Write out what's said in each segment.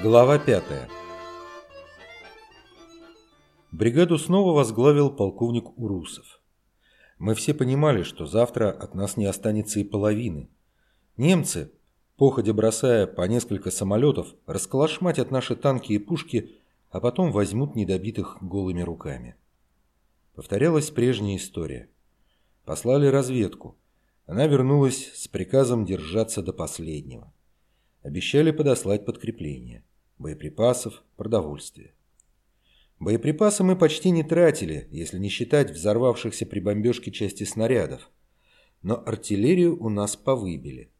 Глава 5 Бригаду снова возглавил полковник Урусов. Мы все понимали, что завтра от нас не останется и половины. Немцы, походя бросая по несколько самолетов, расколошматят наши танки и пушки, а потом возьмут недобитых голыми руками. Повторялась прежняя история. Послали разведку. Она вернулась с приказом держаться до последнего. Обещали подослать подкрепление боеприпасов, продовольствия. Боеприпасы мы почти не тратили, если не считать взорвавшихся при бомбежке части снарядов. Но артиллерию у нас повыбили.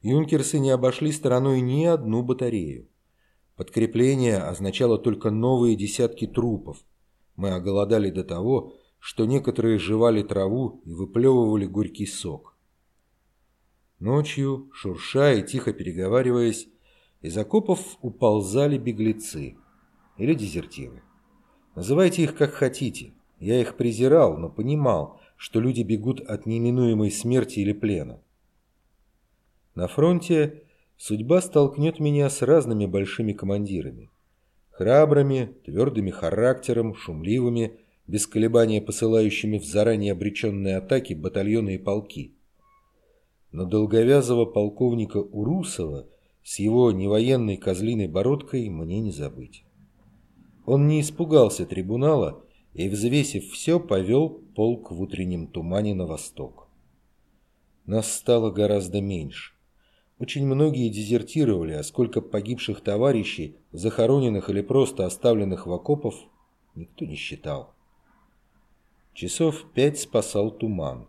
Юнкерсы не обошли стороной ни одну батарею. Подкрепление означало только новые десятки трупов. Мы оголодали до того, что некоторые жевали траву и выплевывали горький сок. Ночью, шурша и тихо переговариваясь, из окопов уползали беглецы или дезертиры. Называйте их как хотите. Я их презирал, но понимал, что люди бегут от неминуемой смерти или плена. На фронте судьба столкнет меня с разными большими командирами. Храбрыми, твердыми характером, шумливыми, без колебания посылающими в заранее обреченные атаки батальоны и полки. Но долговязого полковника Урусова с его невоенной козлиной бородкой мне не забыть. Он не испугался трибунала и, взвесив все, повел полк в утреннем тумане на восток. Нас стало гораздо меньше. Очень многие дезертировали, а сколько погибших товарищей, захороненных или просто оставленных в окопов, никто не считал. Часов пять спасал туман.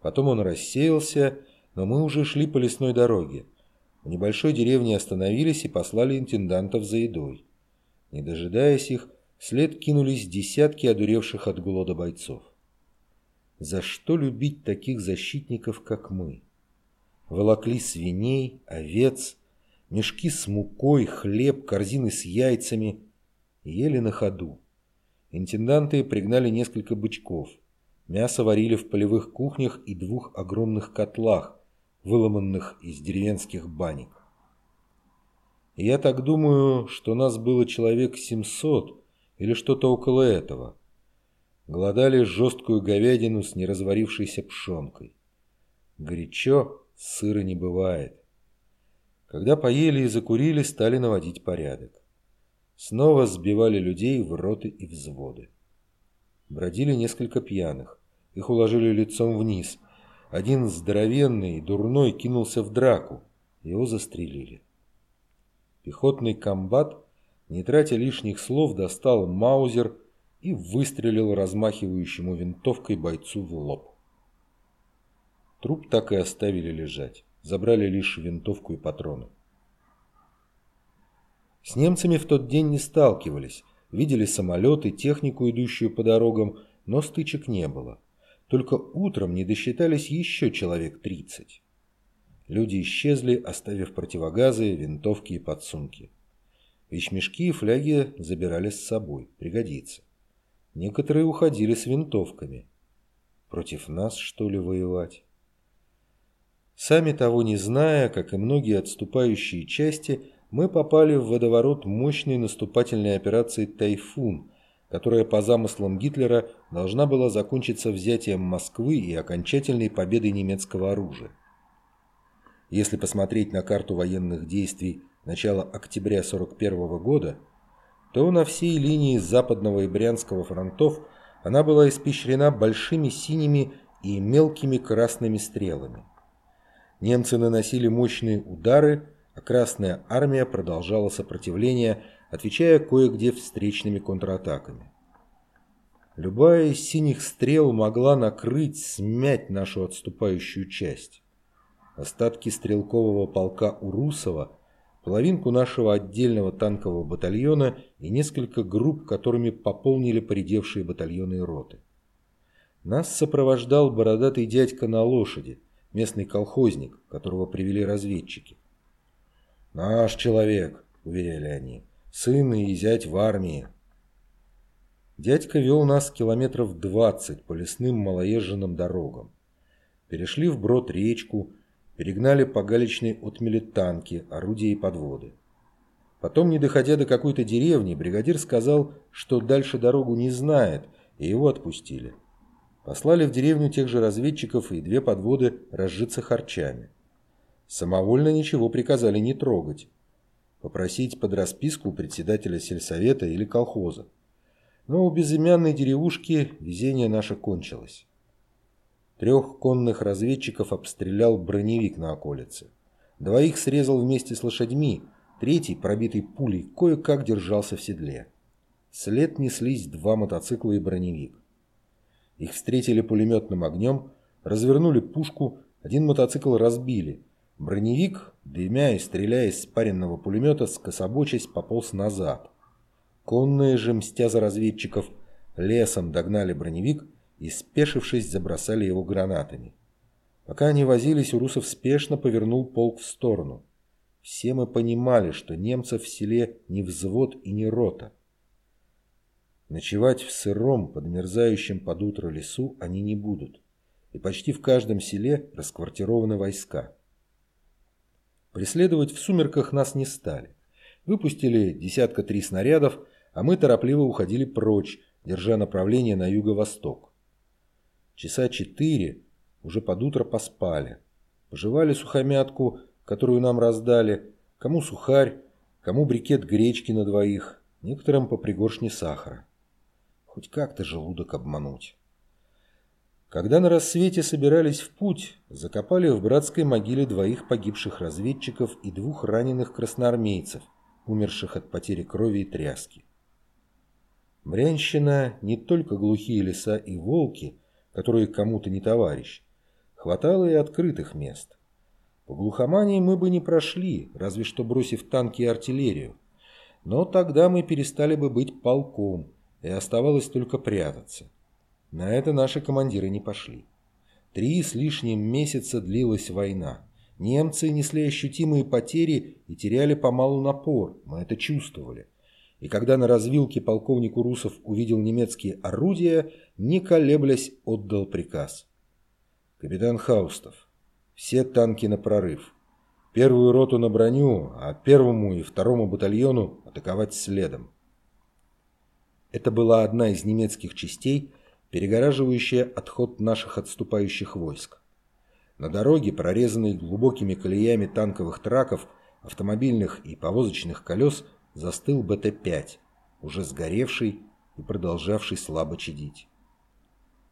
Потом он рассеялся, но мы уже шли по лесной дороге. В небольшой деревне остановились и послали интендантов за едой. Не дожидаясь их, вслед кинулись десятки одуревших от голода бойцов. За что любить таких защитников, как мы? Волокли свиней, овец, мешки с мукой, хлеб, корзины с яйцами. Ели на ходу. Интенданты пригнали несколько бычков. Мясо варили в полевых кухнях и двух огромных котлах, выломанных из деревенских банек. Я так думаю, что нас было человек 700 или что-то около этого. Голодали жесткую говядину с неразварившейся пшенкой. Горячо сыра не бывает. Когда поели и закурили, стали наводить порядок. Снова сбивали людей в роты и взводы. Бродили несколько пьяных. Их уложили лицом вниз, один здоровенный, дурной кинулся в драку. Его застрелили. Пехотный комбат, не тратя лишних слов, достал маузер и выстрелил размахивающему винтовкой бойцу в лоб. Труп так и оставили лежать. Забрали лишь винтовку и патроны. С немцами в тот день не сталкивались. Видели самолеты, технику, идущую по дорогам, но стычек не было. Только утром не досчитались еще человек 30. Люди исчезли, оставив противогазы, винтовки и подсумки. Вещмешки и фляги забирали с собой, пригодится. Некоторые уходили с винтовками. Против нас, что ли, воевать? Сами того не зная, как и многие отступающие части, мы попали в водоворот мощной наступательной операции «Тайфун», которая по замыслам Гитлера должна была закончиться взятием Москвы и окончательной победой немецкого оружия. Если посмотреть на карту военных действий начала октября 1941 года, то на всей линии Западного и Брянского фронтов она была испещрена большими синими и мелкими красными стрелами. Немцы наносили мощные удары, а Красная Армия продолжала сопротивление – отвечая кое-где встречными контратаками. Любая из синих стрел могла накрыть, смять нашу отступающую часть. Остатки стрелкового полка Урусова, половинку нашего отдельного танкового батальона и несколько групп, которыми пополнили поредевшие батальоны и роты. Нас сопровождал бородатый дядька на лошади, местный колхозник, которого привели разведчики. «Наш человек», — уверяли они, — сын и зять в армии. Дядька вел нас километров двадцать по лесным малоезженным дорогам. Перешли вброд речку, перегнали по галечной отмели танки, орудия и подводы. Потом, не доходя до какой-то деревни, бригадир сказал, что дальше дорогу не знает, и его отпустили. Послали в деревню тех же разведчиков и две подводы разжиться харчами. Самовольно ничего приказали не трогать. Попросить под расписку председателя сельсовета или колхоза. Но у безымянной деревушки везение наше кончилось. Трех конных разведчиков обстрелял броневик на околице. Двоих срезал вместе с лошадьми, третий, пробитый пулей, кое-как держался в седле. След неслись два мотоцикла и броневик. Их встретили пулеметным огнем, развернули пушку, один мотоцикл разбили. Броневик, дымя и стреляя из спаренного пулемета, скособочась пополз назад. Конные же, мстя за разведчиков, лесом догнали броневик и, спешившись, забросали его гранатами. Пока они возились, Урусов спешно повернул полк в сторону. Все мы понимали, что немцев в селе не взвод и не рота. Ночевать в сыром, подмерзающем под утро лесу они не будут, и почти в каждом селе расквартированы войска. Преследовать в сумерках нас не стали. Выпустили десятка три снарядов, а мы торопливо уходили прочь, держа направление на юго-восток. Часа четыре уже под утро поспали. Пожевали сухомятку, которую нам раздали, кому сухарь, кому брикет гречки на двоих, некоторым по пригоршне сахара. Хоть как-то желудок обмануть. Когда на рассвете собирались в путь, закопали в братской могиле двоих погибших разведчиков и двух раненых красноармейцев, умерших от потери крови и тряски. Брянщина не только глухие леса и волки, которые кому-то не товарищ, хватало и открытых мест. По глухомании мы бы не прошли, разве что бросив танки и артиллерию. Но тогда мы перестали бы быть полком, и оставалось только прятаться. На это наши командиры не пошли. Три с лишним месяца длилась война. Немцы несли ощутимые потери и теряли помалу напор, мы это чувствовали. И когда на развилке полковник Урусов увидел немецкие орудия, не колеблясь, отдал приказ. «Капитан Хаустов, все танки на прорыв. Первую роту на броню, а первому и второму батальону атаковать следом. Это была одна из немецких частей, перегораживающая отход наших отступающих войск. На дороге, прорезанной глубокими колеями танковых траков, автомобильных и повозочных колес, застыл БТ-5, уже сгоревший и продолжавший слабо чадить.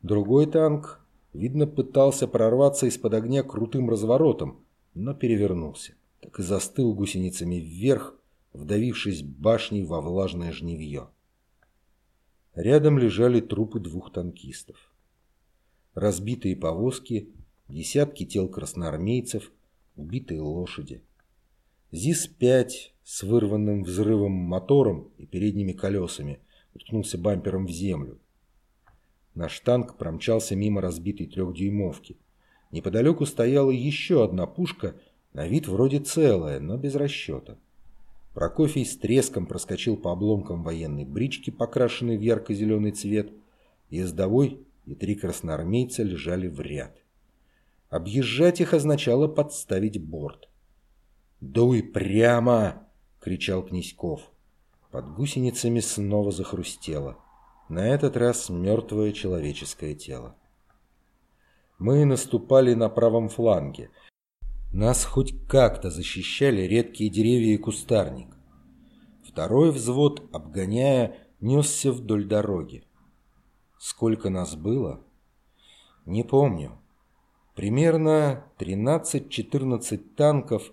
Другой танк, видно, пытался прорваться из-под огня крутым разворотом, но перевернулся, так и застыл гусеницами вверх, вдавившись башней во влажное жневье. Рядом лежали трупы двух танкистов. Разбитые повозки, десятки тел красноармейцев, убитые лошади. ЗИС-5 с вырванным взрывом мотором и передними колесами уткнулся бампером в землю. Наш танк промчался мимо разбитой трехдюймовки. Неподалеку стояла еще одна пушка, на вид вроде целая, но без расчета. Прокофий с треском проскочил по обломкам военной брички, покрашенной в ярко-зеленый цвет. Ездовой и три красноармейца лежали в ряд. Объезжать их означало подставить борт. «Дуй прямо!» — кричал Князьков. Под гусеницами снова захрустело. На этот раз мертвое человеческое тело. Мы наступали на правом фланге — нас хоть как-то защищали редкие деревья и кустарник. Второй взвод, обгоняя, несся вдоль дороги. Сколько нас было? Не помню. Примерно 13-14 танков,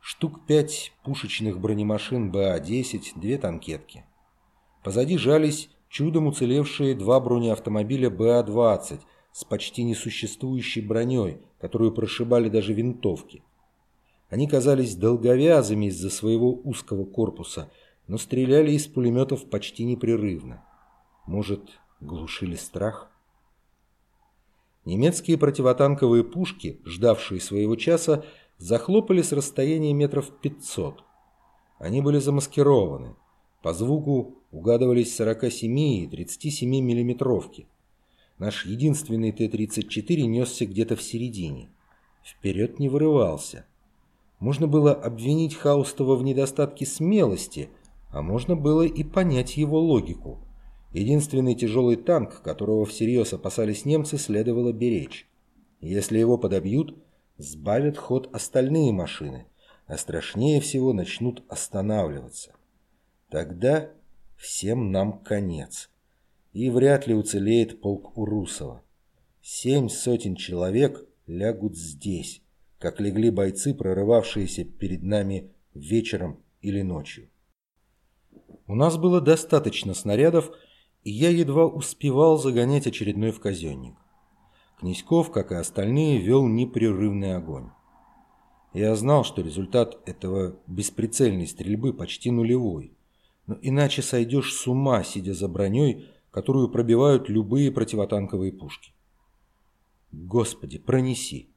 штук 5 пушечных бронемашин БА-10, две танкетки. Позади жались чудом уцелевшие два бронеавтомобиля БА-20 с почти несуществующей броней, которую прошибали даже винтовки. Они казались долговязыми из-за своего узкого корпуса, но стреляли из пулеметов почти непрерывно. Может, глушили страх? Немецкие противотанковые пушки, ждавшие своего часа, захлопали с расстояния метров 500. Они были замаскированы. По звуку угадывались 47 и 37 миллиметровки. Наш единственный Т-34 несся где-то в середине. Вперед не вырывался. Можно было обвинить Хаустова в недостатке смелости, а можно было и понять его логику. Единственный тяжелый танк, которого всерьез опасались немцы, следовало беречь. Если его подобьют, сбавят ход остальные машины, а страшнее всего начнут останавливаться. Тогда всем нам конец. И вряд ли уцелеет полк Урусова. Семь сотен человек лягут здесь, как легли бойцы, прорывавшиеся перед нами вечером или ночью. У нас было достаточно снарядов, и я едва успевал загонять очередной в казенник. Князьков, как и остальные, вел непрерывный огонь. Я знал, что результат этого бесприцельной стрельбы почти нулевой. Но иначе сойдешь с ума, сидя за броней, которую пробивают любые противотанковые пушки. Господи, пронеси!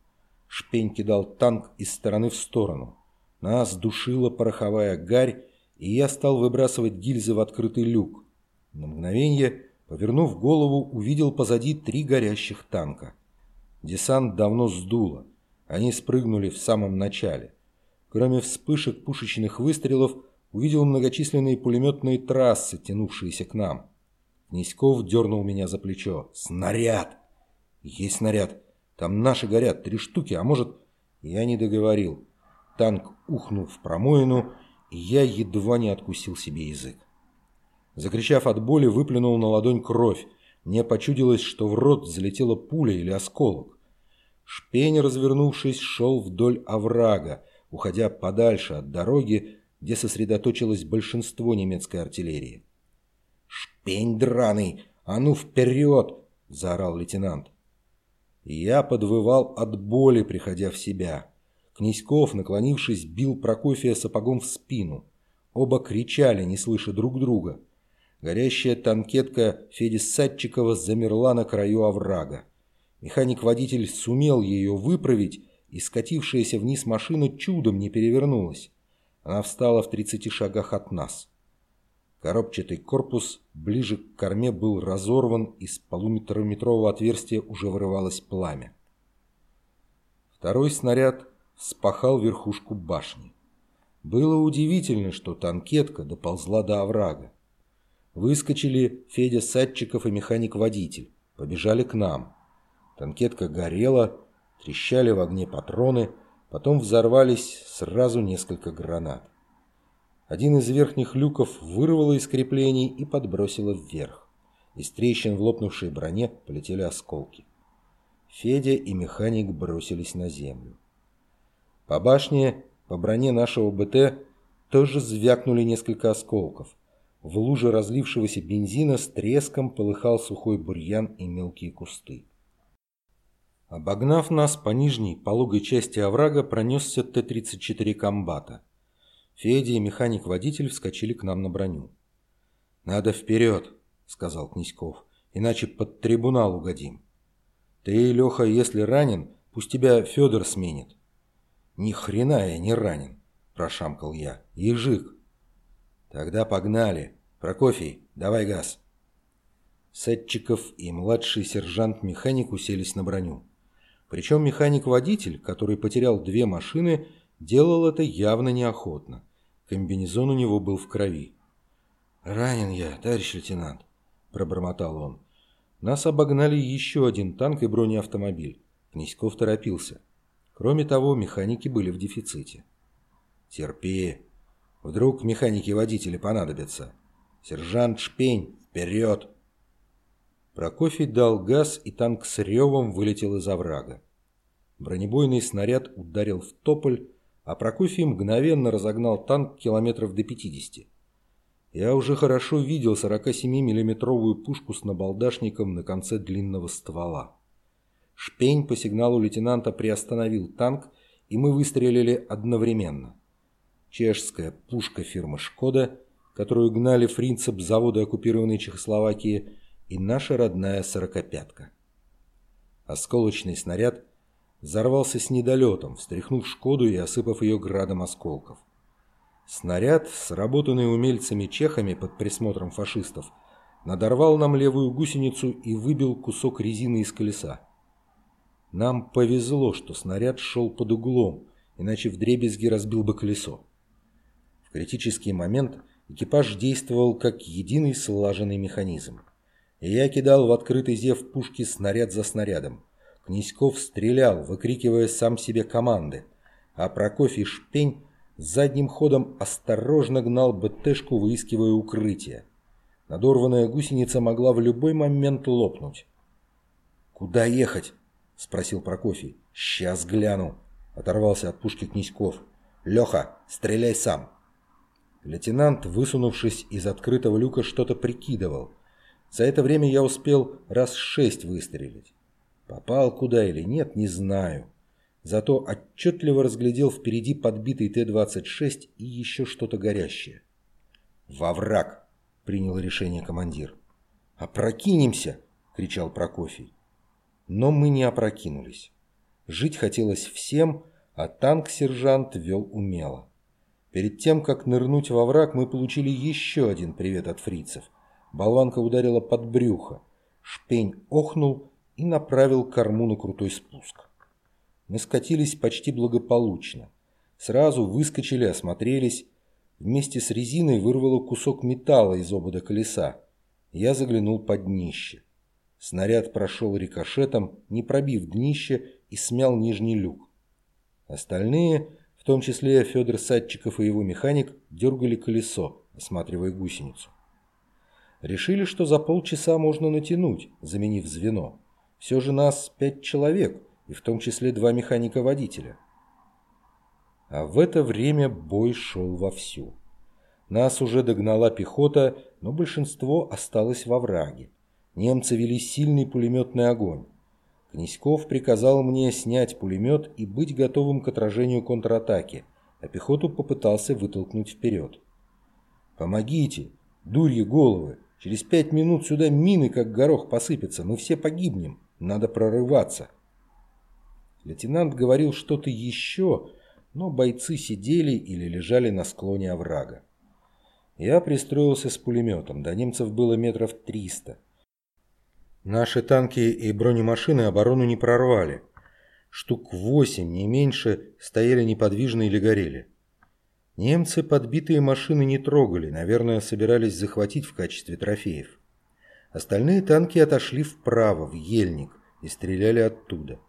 Шпень кидал танк из стороны в сторону. Нас душила пороховая гарь, и я стал выбрасывать гильзы в открытый люк. На мгновение, повернув голову, увидел позади три горящих танка. Десант давно сдуло. Они спрыгнули в самом начале. Кроме вспышек пушечных выстрелов, увидел многочисленные пулеметные трассы, тянувшиеся к нам. Князьков дернул меня за плечо. «Снаряд!» «Есть снаряд!» Там наши горят, три штуки, а может...» Я не договорил. Танк ухнул в промоину, и я едва не откусил себе язык. Закричав от боли, выплюнул на ладонь кровь. Мне почудилось, что в рот залетела пуля или осколок. Шпень, развернувшись, шел вдоль оврага, уходя подальше от дороги, где сосредоточилось большинство немецкой артиллерии. «Шпень драный! А ну вперед!» – заорал лейтенант. Я подвывал от боли, приходя в себя. Князьков, наклонившись, бил Прокофия сапогом в спину. Оба кричали, не слыша друг друга. Горящая танкетка Феди Садчикова замерла на краю оврага. Механик-водитель сумел ее выправить, и скатившаяся вниз машина чудом не перевернулась. Она встала в 30 шагах от нас. Коробчатый корпус ближе к корме был разорван, из полуметрометрового отверстия уже вырывалось пламя. Второй снаряд спахал верхушку башни. Было удивительно, что танкетка доползла до оврага. Выскочили Федя Садчиков и механик-водитель. Побежали к нам. Танкетка горела, трещали в огне патроны, потом взорвались сразу несколько гранат. Один из верхних люков вырвало из креплений и подбросило вверх. Из трещин в лопнувшей броне полетели осколки. Федя и механик бросились на землю. По башне, по броне нашего БТ тоже звякнули несколько осколков. В луже разлившегося бензина с треском полыхал сухой бурьян и мелкие кусты. Обогнав нас по нижней пологой части оврага, пронесся Т-34 комбата. Федя и механик-водитель вскочили к нам на броню. «Надо вперед», — сказал Князьков, — «иначе под трибунал угодим. Ты, Леха, если ранен, пусть тебя Федор сменит». «Ни хрена я не ранен», — прошамкал я. «Ежик». «Тогда погнали. Прокофий, давай газ». Сетчиков и младший сержант-механик уселись на броню. Причем механик-водитель, который потерял две машины, — Делал это явно неохотно. Комбинезон у него был в крови. «Ранен я, товарищ лейтенант», – пробормотал он. Нас обогнали еще один танк и бронеавтомобиль. Князьков торопился. Кроме того, механики были в дефиците. «Терпи. Вдруг механики-водители понадобятся. Сержант Шпень, вперед!» Прокофий дал газ, и танк с ревом вылетел из оврага. Бронебойный снаряд ударил в тополь, а Прокофий мгновенно разогнал танк километров до 50. Я уже хорошо видел 47 миллиметровую пушку с набалдашником на конце длинного ствола. Шпень по сигналу лейтенанта приостановил танк, и мы выстрелили одновременно. Чешская пушка фирмы «Шкода», которую гнали фринцеп завода оккупированной Чехословакии, и наша родная сорокопятка. Осколочный снаряд – взорвался с недолетом, встряхнув «Шкоду» и осыпав ее градом осколков. Снаряд, сработанный умельцами-чехами под присмотром фашистов, надорвал нам левую гусеницу и выбил кусок резины из колеса. Нам повезло, что снаряд шел под углом, иначе вдребезги разбил бы колесо. В критический момент экипаж действовал как единый слаженный механизм. И я кидал в открытый зев пушки снаряд за снарядом. Князьков стрелял, выкрикивая сам себе команды, а Прокофий Шпень задним ходом осторожно гнал БТшку, выискивая укрытие. Надорванная гусеница могла в любой момент лопнуть. «Куда ехать?» – спросил Прокофий. «Сейчас гляну», – оторвался от пушки Князьков. «Леха, стреляй сам». Лейтенант, высунувшись из открытого люка, что-то прикидывал. За это время я успел раз шесть выстрелить. Попал куда или нет, не знаю. Зато отчетливо разглядел впереди подбитый Т-26 и еще что-то горящее. «Во враг!» — принял решение командир. «Опрокинемся!» — кричал Прокофий. Но мы не опрокинулись. Жить хотелось всем, а танк-сержант вел умело. Перед тем, как нырнуть во враг, мы получили еще один привет от фрицев. Болванка ударила под брюхо. Шпень охнул и направил корму на крутой спуск. Мы скатились почти благополучно. Сразу выскочили, осмотрелись. Вместе с резиной вырвало кусок металла из обода колеса. Я заглянул под днище. Снаряд прошел рикошетом, не пробив днище, и смял нижний люк. Остальные, в том числе Федор Садчиков и его механик, дергали колесо, осматривая гусеницу. Решили, что за полчаса можно натянуть, заменив звено. Все же нас пять человек – и в том числе два механика-водителя. А в это время бой шел вовсю. Нас уже догнала пехота, но большинство осталось во враге. Немцы вели сильный пулеметный огонь. Князьков приказал мне снять пулемет и быть готовым к отражению контратаки, а пехоту попытался вытолкнуть вперед. «Помогите! Дурьи головы! Через пять минут сюда мины, как горох, посыпятся. Мы все погибнем. Надо прорываться!» Лейтенант говорил что-то еще, но бойцы сидели или лежали на склоне оврага. Я пристроился с пулеметом, до немцев было метров триста. Наши танки и бронемашины оборону не прорвали. Штук восемь, не меньше, стояли неподвижно или горели. Немцы подбитые машины не трогали, наверное, собирались захватить в качестве трофеев. Остальные танки отошли вправо, в ельник, и стреляли оттуда.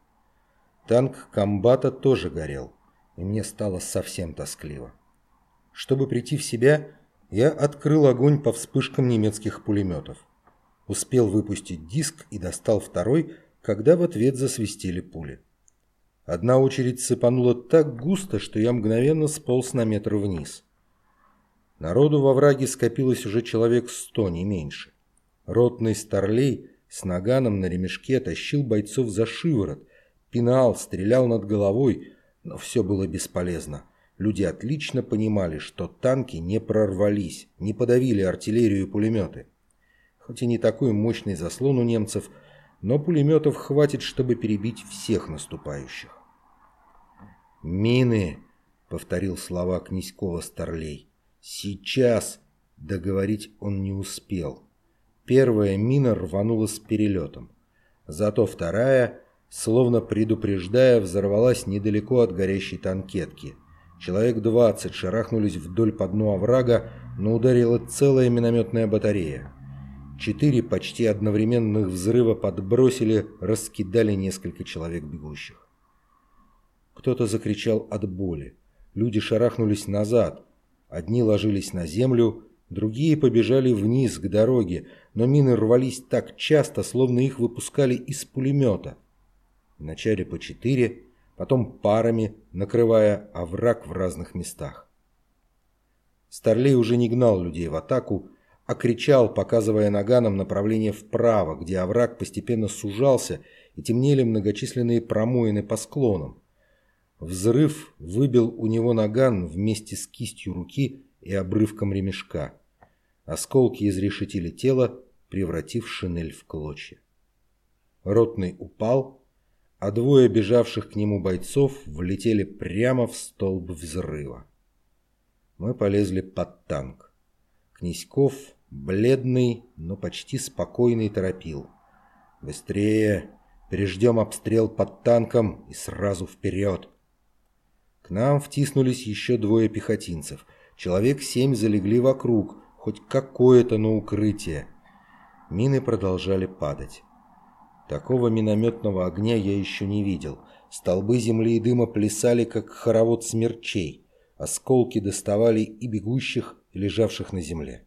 Танк комбата тоже горел, и мне стало совсем тоскливо. Чтобы прийти в себя, я открыл огонь по вспышкам немецких пулеметов. Успел выпустить диск и достал второй, когда в ответ засвистели пули. Одна очередь сыпанула так густо, что я мгновенно сполз на метр вниз. Народу во враге скопилось уже человек сто, не меньше. Ротный старлей с наганом на ремешке тащил бойцов за шиворот – пинал, стрелял над головой, но все было бесполезно. Люди отлично понимали, что танки не прорвались, не подавили артиллерию и пулеметы. Хоть и не такой мощный заслон у немцев, но пулеметов хватит, чтобы перебить всех наступающих. «Мины!» — повторил слова Князькова Старлей. «Сейчас!» — договорить он не успел. Первая мина рванула с перелетом. Зато вторая словно предупреждая, взорвалась недалеко от горящей танкетки. Человек двадцать шарахнулись вдоль по дну оврага, но ударила целая минометная батарея. Четыре почти одновременных взрыва подбросили, раскидали несколько человек бегущих. Кто-то закричал от боли. Люди шарахнулись назад. Одни ложились на землю, другие побежали вниз к дороге, но мины рвались так часто, словно их выпускали из пулемета. Вначале по четыре, потом парами, накрывая овраг в разных местах. Старлей уже не гнал людей в атаку, а кричал, показывая наганом направление вправо, где овраг постепенно сужался и темнели многочисленные промоины по склонам. Взрыв выбил у него наган вместе с кистью руки и обрывком ремешка. Осколки изрешетили тело, превратив шинель в клочья. Ротный упал, а двое бежавших к нему бойцов влетели прямо в столб взрыва. Мы полезли под танк. Князьков, бледный, но почти спокойный, торопил. «Быстрее! Переждем обстрел под танком и сразу вперед!» К нам втиснулись еще двое пехотинцев. Человек семь залегли вокруг, хоть какое-то на укрытие. Мины продолжали падать. Такого минометного огня я еще не видел. Столбы земли и дыма плясали, как хоровод смерчей. Осколки доставали и бегущих, и лежавших на земле.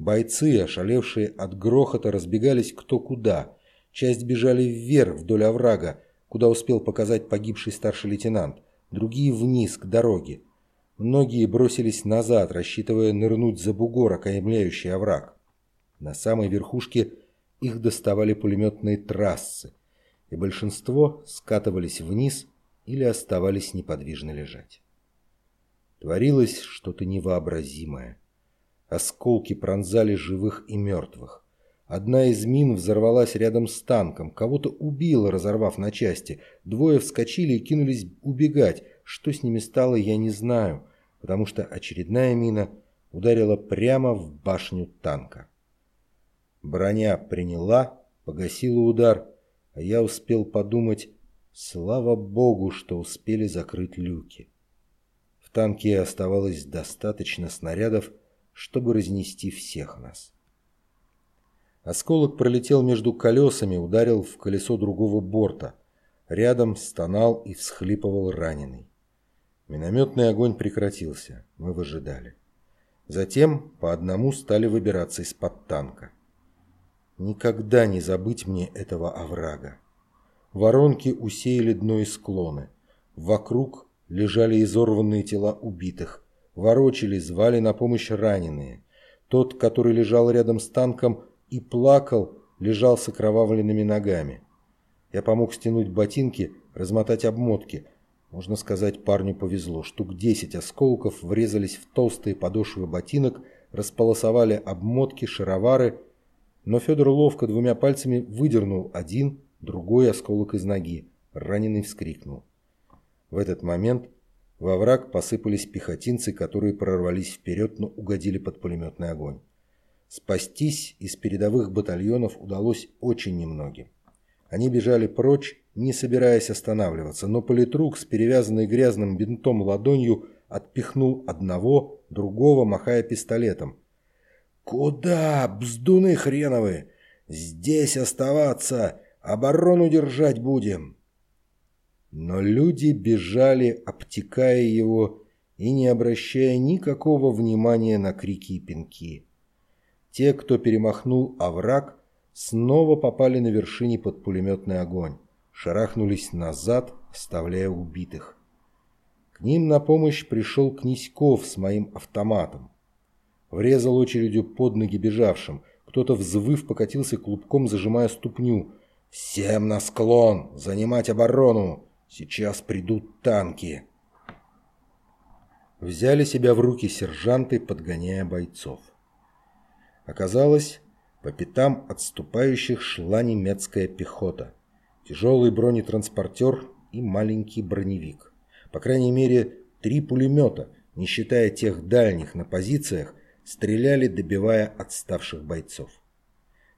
Бойцы, ошалевшие от грохота, разбегались кто куда. Часть бежали вверх вдоль оврага, куда успел показать погибший старший лейтенант, другие вниз, к дороге. Многие бросились назад, рассчитывая нырнуть за бугор, окаймляющий овраг. На самой верхушке их доставали пулеметные трассы, и большинство скатывались вниз или оставались неподвижно лежать. Творилось что-то невообразимое. Осколки пронзали живых и мертвых. Одна из мин взорвалась рядом с танком, кого-то убило, разорвав на части. Двое вскочили и кинулись убегать. Что с ними стало, я не знаю, потому что очередная мина ударила прямо в башню танка. Броня приняла, погасила удар, а я успел подумать, слава богу, что успели закрыть люки. В танке оставалось достаточно снарядов, чтобы разнести всех нас. Осколок пролетел между колесами, ударил в колесо другого борта. Рядом стонал и всхлипывал раненый. Минометный огонь прекратился. Мы выжидали. Затем по одному стали выбираться из-под танка. Никогда не забыть мне этого оврага. Воронки усеяли дно и склоны. Вокруг лежали изорванные тела убитых. Ворочали, звали на помощь раненые. Тот, который лежал рядом с танком, и плакал, лежал с окровавленными ногами. Я помог стянуть ботинки, размотать обмотки. Можно сказать, парню повезло. Штук десять осколков врезались в толстые подошвы ботинок, располосовали обмотки, шаровары, но Федор ловко двумя пальцами выдернул один, другой осколок из ноги. Раненый вскрикнул. В этот момент во враг посыпались пехотинцы, которые прорвались вперед, но угодили под пулеметный огонь. Спастись из передовых батальонов удалось очень немногим. Они бежали прочь, не собираясь останавливаться, но политрук с перевязанной грязным бинтом ладонью отпихнул одного, другого, махая пистолетом. «Куда, бздуны хреновы? Здесь оставаться! Оборону держать будем!» Но люди бежали, обтекая его и не обращая никакого внимания на крики и пинки. Те, кто перемахнул овраг, снова попали на вершине под пулеметный огонь, шарахнулись назад, оставляя убитых. К ним на помощь пришел Князьков с моим автоматом. Врезал очередью под ноги бежавшим. Кто-то, взвыв, покатился клубком, зажимая ступню. «Всем на склон! Занимать оборону! Сейчас придут танки!» Взяли себя в руки сержанты, подгоняя бойцов. Оказалось, по пятам отступающих шла немецкая пехота, тяжелый бронетранспортер и маленький броневик. По крайней мере, три пулемета, не считая тех дальних на позициях, стреляли, добивая отставших бойцов.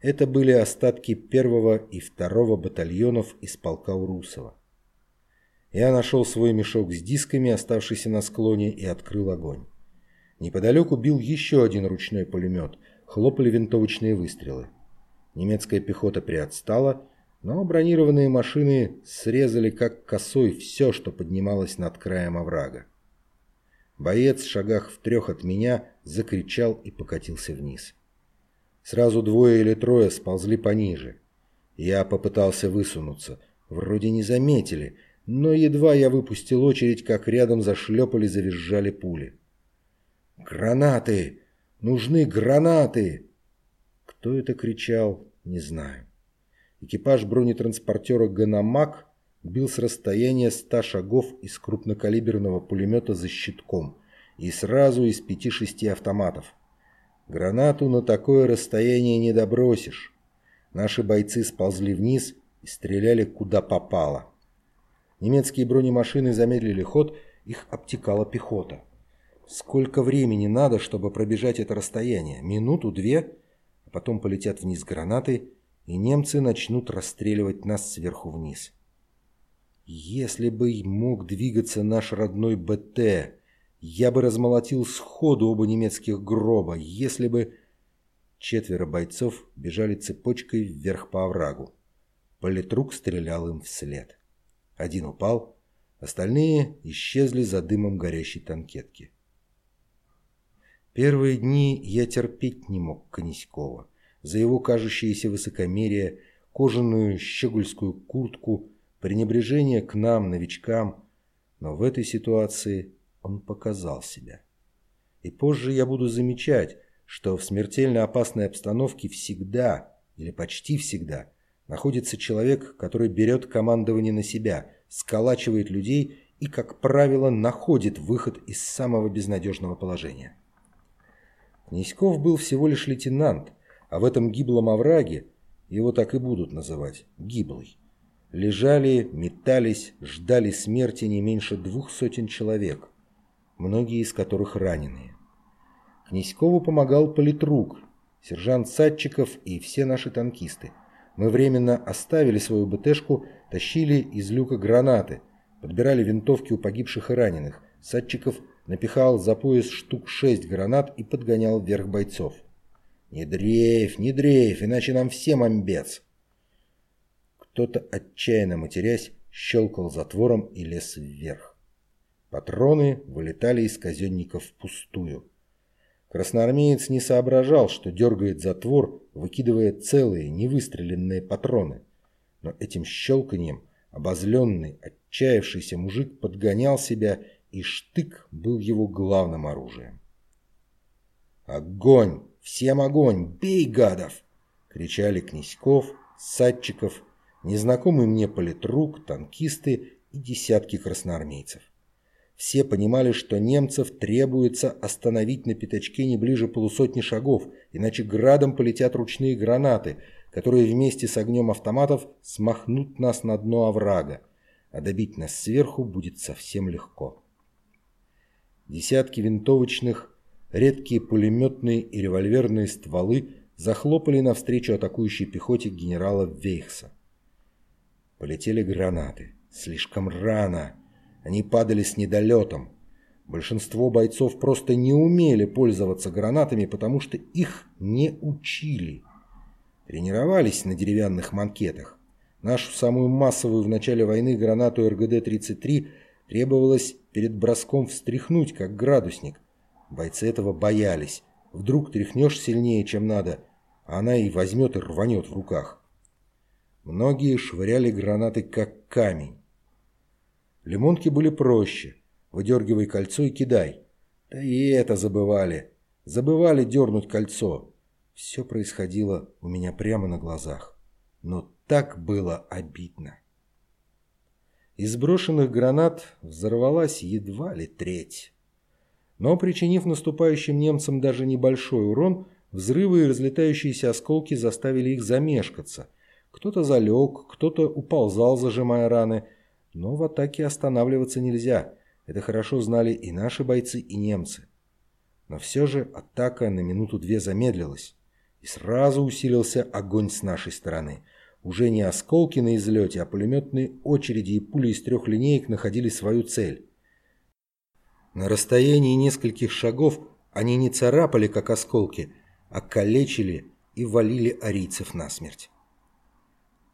Это были остатки первого и второго батальонов из полка Урусова. Я нашел свой мешок с дисками, оставшийся на склоне, и открыл огонь. Неподалеку бил еще один ручной пулемет, хлопали винтовочные выстрелы. Немецкая пехота приотстала, но бронированные машины срезали как косой все, что поднималось над краем оврага. Боец в шагах в трех от меня закричал и покатился вниз. Сразу двое или трое сползли пониже. Я попытался высунуться. Вроде не заметили, но едва я выпустил очередь, как рядом зашлепали, завизжали пули. «Гранаты! Нужны гранаты!» Кто это кричал, не знаю. Экипаж бронетранспортера «Ганамак» бил с расстояния ста шагов из крупнокалиберного пулемета за щитком и сразу из пяти-шести автоматов. Гранату на такое расстояние не добросишь. Наши бойцы сползли вниз и стреляли куда попало. Немецкие бронемашины замедлили ход, их обтекала пехота. Сколько времени надо, чтобы пробежать это расстояние? Минуту, две? А потом полетят вниз гранаты, и немцы начнут расстреливать нас сверху вниз. Если бы мог двигаться наш родной БТ, я бы размолотил сходу оба немецких гроба, если бы... Четверо бойцов бежали цепочкой вверх по оврагу. Политрук стрелял им вслед. Один упал, остальные исчезли за дымом горящей танкетки. Первые дни я терпеть не мог Князькова за его кажущееся высокомерие, кожаную щегольскую куртку, пренебрежение к нам, новичкам. Но в этой ситуации он показал себя. И позже я буду замечать, что в смертельно опасной обстановке всегда, или почти всегда, находится человек, который берет командование на себя, сколачивает людей и, как правило, находит выход из самого безнадежного положения. Князьков был всего лишь лейтенант, а в этом гиблом овраге, его так и будут называть, гиблый, лежали, метались, ждали смерти не меньше двух сотен человек, многие из которых раненые. Князькову помогал политрук, сержант Садчиков и все наши танкисты. Мы временно оставили свою БТшку, тащили из люка гранаты, подбирали винтовки у погибших и раненых. Садчиков напихал за пояс штук шесть гранат и подгонял вверх бойцов. «Не дрейф, не дрейф, иначе нам всем амбец!» Кто-то, отчаянно матерясь, щелкал затвором и лез вверх. Патроны вылетали из казенников впустую. Красноармеец не соображал, что дергает затвор, выкидывая целые, невыстреленные патроны. Но этим щелканьем обозленный, отчаявшийся мужик подгонял себя, и штык был его главным оружием. «Огонь! Всем огонь! Бей, гадов!» — кричали Князьков, Садчиков, незнакомый мне политрук, танкисты и десятки красноармейцев. Все понимали, что немцев требуется остановить на пятачке не ближе полусотни шагов, иначе градом полетят ручные гранаты, которые вместе с огнем автоматов смахнут нас на дно оврага, а добить нас сверху будет совсем легко. Десятки винтовочных, редкие пулеметные и револьверные стволы захлопали навстречу атакующей пехоте генерала Вейхса. Полетели гранаты. Слишком рано. Они падали с недолетом. Большинство бойцов просто не умели пользоваться гранатами, потому что их не учили. Тренировались на деревянных манкетах. Нашу самую массовую в начале войны гранату РГД-33 требовалось перед броском встряхнуть, как градусник. Бойцы этого боялись. Вдруг тряхнешь сильнее, чем надо, а она и возьмет и рванет в руках. Многие швыряли гранаты, как камень. Лимонки были проще. Выдергивай кольцо и кидай. Да и это забывали. Забывали дернуть кольцо. Все происходило у меня прямо на глазах. Но так было обидно. Из брошенных гранат взорвалась едва ли треть. Но, причинив наступающим немцам даже небольшой урон, взрывы и разлетающиеся осколки заставили их замешкаться. Кто-то залег, кто-то уползал, зажимая раны – но в атаке останавливаться нельзя. Это хорошо знали и наши бойцы, и немцы. Но все же атака на минуту-две замедлилась. И сразу усилился огонь с нашей стороны. Уже не осколки на излете, а пулеметные очереди и пули из трех линеек находили свою цель. На расстоянии нескольких шагов они не царапали, как осколки, а калечили и валили арийцев насмерть.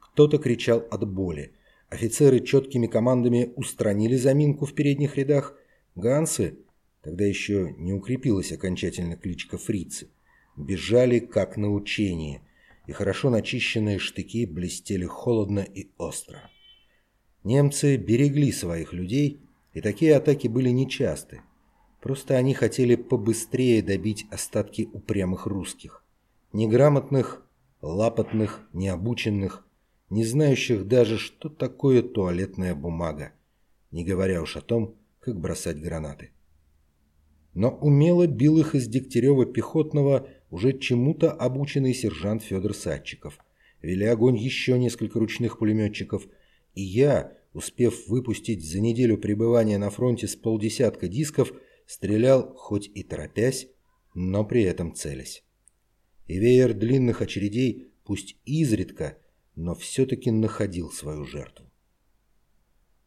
Кто-то кричал от боли. Офицеры четкими командами устранили заминку в передних рядах. Гансы, тогда еще не укрепилась окончательно кличка фрицы, бежали как на учение, и хорошо начищенные штыки блестели холодно и остро. Немцы берегли своих людей, и такие атаки были нечасты. Просто они хотели побыстрее добить остатки упрямых русских. Неграмотных, лапотных, необученных, не знающих даже, что такое туалетная бумага, не говоря уж о том, как бросать гранаты. Но умело бил их из Дегтярева пехотного уже чему-то обученный сержант Федор Садчиков. Вели огонь еще несколько ручных пулеметчиков, и я, успев выпустить за неделю пребывания на фронте с полдесятка дисков, стрелял хоть и торопясь, но при этом целясь. И веер длинных очередей, пусть изредка, но все-таки находил свою жертву.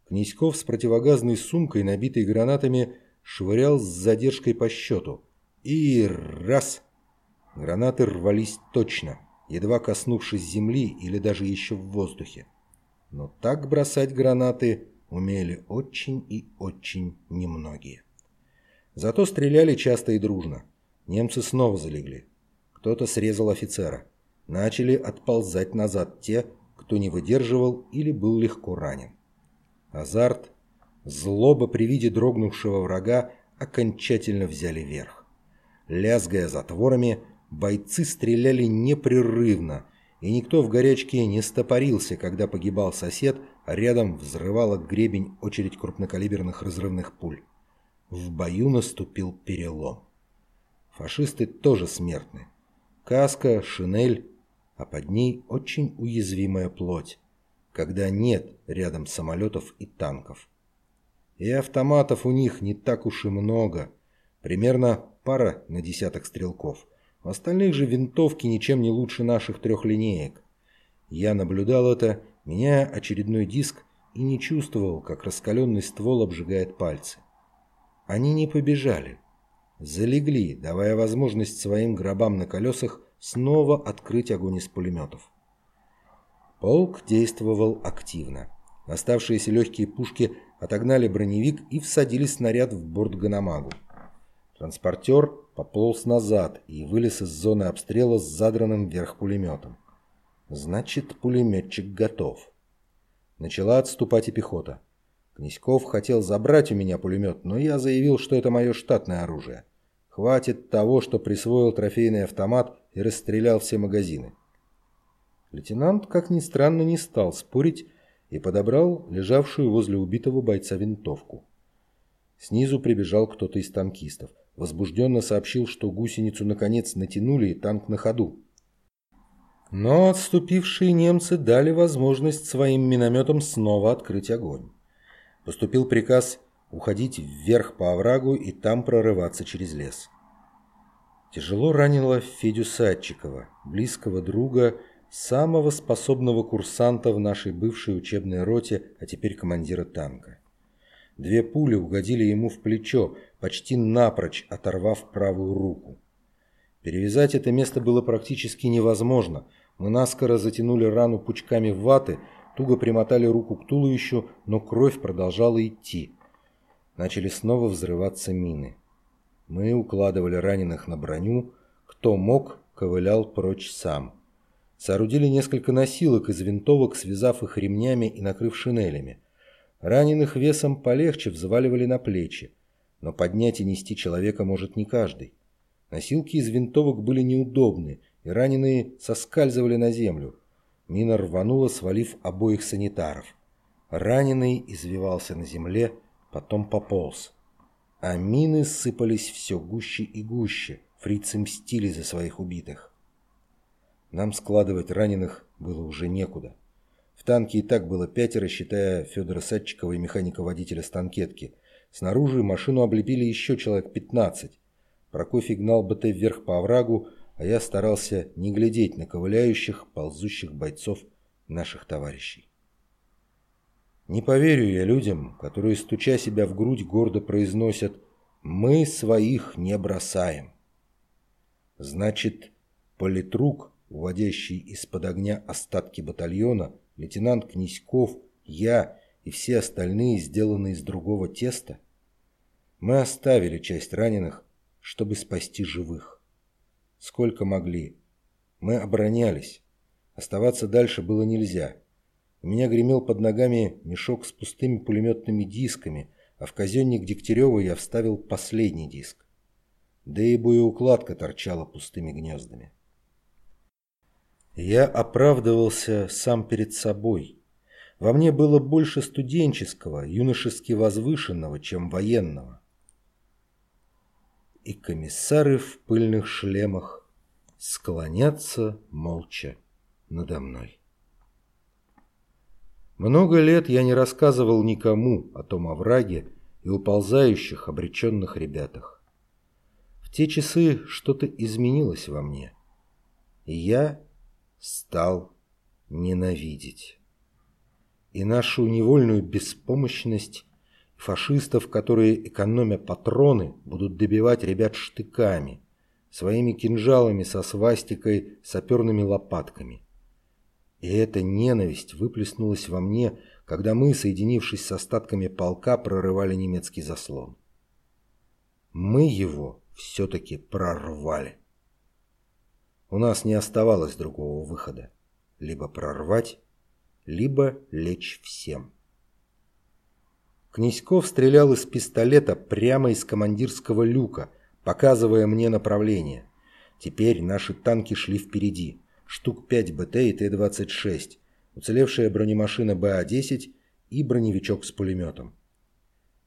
Князьков с противогазной сумкой, набитой гранатами, швырял с задержкой по счету. И раз! Гранаты рвались точно, едва коснувшись земли или даже еще в воздухе. Но так бросать гранаты умели очень и очень немногие. Зато стреляли часто и дружно. Немцы снова залегли. Кто-то срезал офицера. Начали отползать назад те, кто не выдерживал или был легко ранен. Азарт, злоба при виде дрогнувшего врага окончательно взяли верх. Лязгая затворами, бойцы стреляли непрерывно, и никто в горячке не стопорился, когда погибал сосед, а рядом взрывала гребень очередь крупнокалиберных разрывных пуль. В бою наступил перелом. Фашисты тоже смертны. Каска, шинель, а под ней очень уязвимая плоть, когда нет рядом самолетов и танков. И автоматов у них не так уж и много, примерно пара на десяток стрелков – у остальных же винтовки ничем не лучше наших трехлинеек. Я наблюдал это, меняя очередной диск, и не чувствовал, как раскаленный ствол обжигает пальцы. Они не побежали. Залегли, давая возможность своим гробам на колесах снова открыть огонь из пулеметов. Полк действовал активно. Оставшиеся легкие пушки отогнали броневик и всадили снаряд в борт Ганамагу. Транспортер пополз назад и вылез из зоны обстрела с задранным вверх пулеметом. Значит, пулеметчик готов. Начала отступать и пехота. Князьков хотел забрать у меня пулемет, но я заявил, что это мое штатное оружие. Хватит того, что присвоил трофейный автомат и расстрелял все магазины. Лейтенант, как ни странно, не стал спорить и подобрал лежавшую возле убитого бойца винтовку. Снизу прибежал кто-то из танкистов возбужденно сообщил, что гусеницу наконец натянули и танк на ходу. Но отступившие немцы дали возможность своим минометам снова открыть огонь. Поступил приказ уходить вверх по оврагу и там прорываться через лес. Тяжело ранило Федю Садчикова, близкого друга, самого способного курсанта в нашей бывшей учебной роте, а теперь командира танка. Две пули угодили ему в плечо, почти напрочь оторвав правую руку. Перевязать это место было практически невозможно. Мы наскоро затянули рану пучками ваты, туго примотали руку к туловищу, но кровь продолжала идти. Начали снова взрываться мины. Мы укладывали раненых на броню, кто мог, ковылял прочь сам. Соорудили несколько носилок из винтовок, связав их ремнями и накрыв шинелями. Раненых весом полегче взваливали на плечи, но поднять и нести человека может не каждый. Носилки из винтовок были неудобны, и раненые соскальзывали на землю. Мина рванула, свалив обоих санитаров. Раненый извивался на земле, потом пополз. А мины сыпались все гуще и гуще, фрицы мстили за своих убитых. Нам складывать раненых было уже некуда. Танке и так было пятеро, считая Федора Садчикова и механика-водителя станкетки. Снаружи машину облепили еще человек 15. Прокофий гнал БТ вверх по оврагу, а я старался не глядеть на ковыляющих, ползущих бойцов наших товарищей. Не поверю я людям, которые, стуча себя в грудь, гордо произносят «Мы своих не бросаем». Значит, политрук, уводящий из-под огня остатки батальона, лейтенант Князьков, я и все остальные сделаны из другого теста? Мы оставили часть раненых, чтобы спасти живых. Сколько могли. Мы оборонялись. Оставаться дальше было нельзя. У меня гремел под ногами мешок с пустыми пулеметными дисками, а в казенник Дегтярева я вставил последний диск. Да и боеукладка торчала пустыми гнездами. Я оправдывался сам перед собой. Во мне было больше студенческого, юношески возвышенного, чем военного. И комиссары в пыльных шлемах склонятся молча надо мной. Много лет я не рассказывал никому о том овраге и уползающих, обреченных ребятах. В те часы что-то изменилось во мне, и я стал ненавидеть. и нашу невольную беспомощность, фашистов, которые, экономя патроны, будут добивать ребят штыками, своими кинжалами со свастикой, саперными лопатками. И эта ненависть выплеснулась во мне, когда мы, соединившись с остатками полка, прорывали немецкий заслон. Мы его все-таки прорвали. У нас не оставалось другого выхода. Либо прорвать, либо лечь всем. Князьков стрелял из пистолета прямо из командирского люка, показывая мне направление. Теперь наши танки шли впереди. Штук 5 БТ и Т-26, уцелевшая бронемашина БА-10 и броневичок с пулеметом.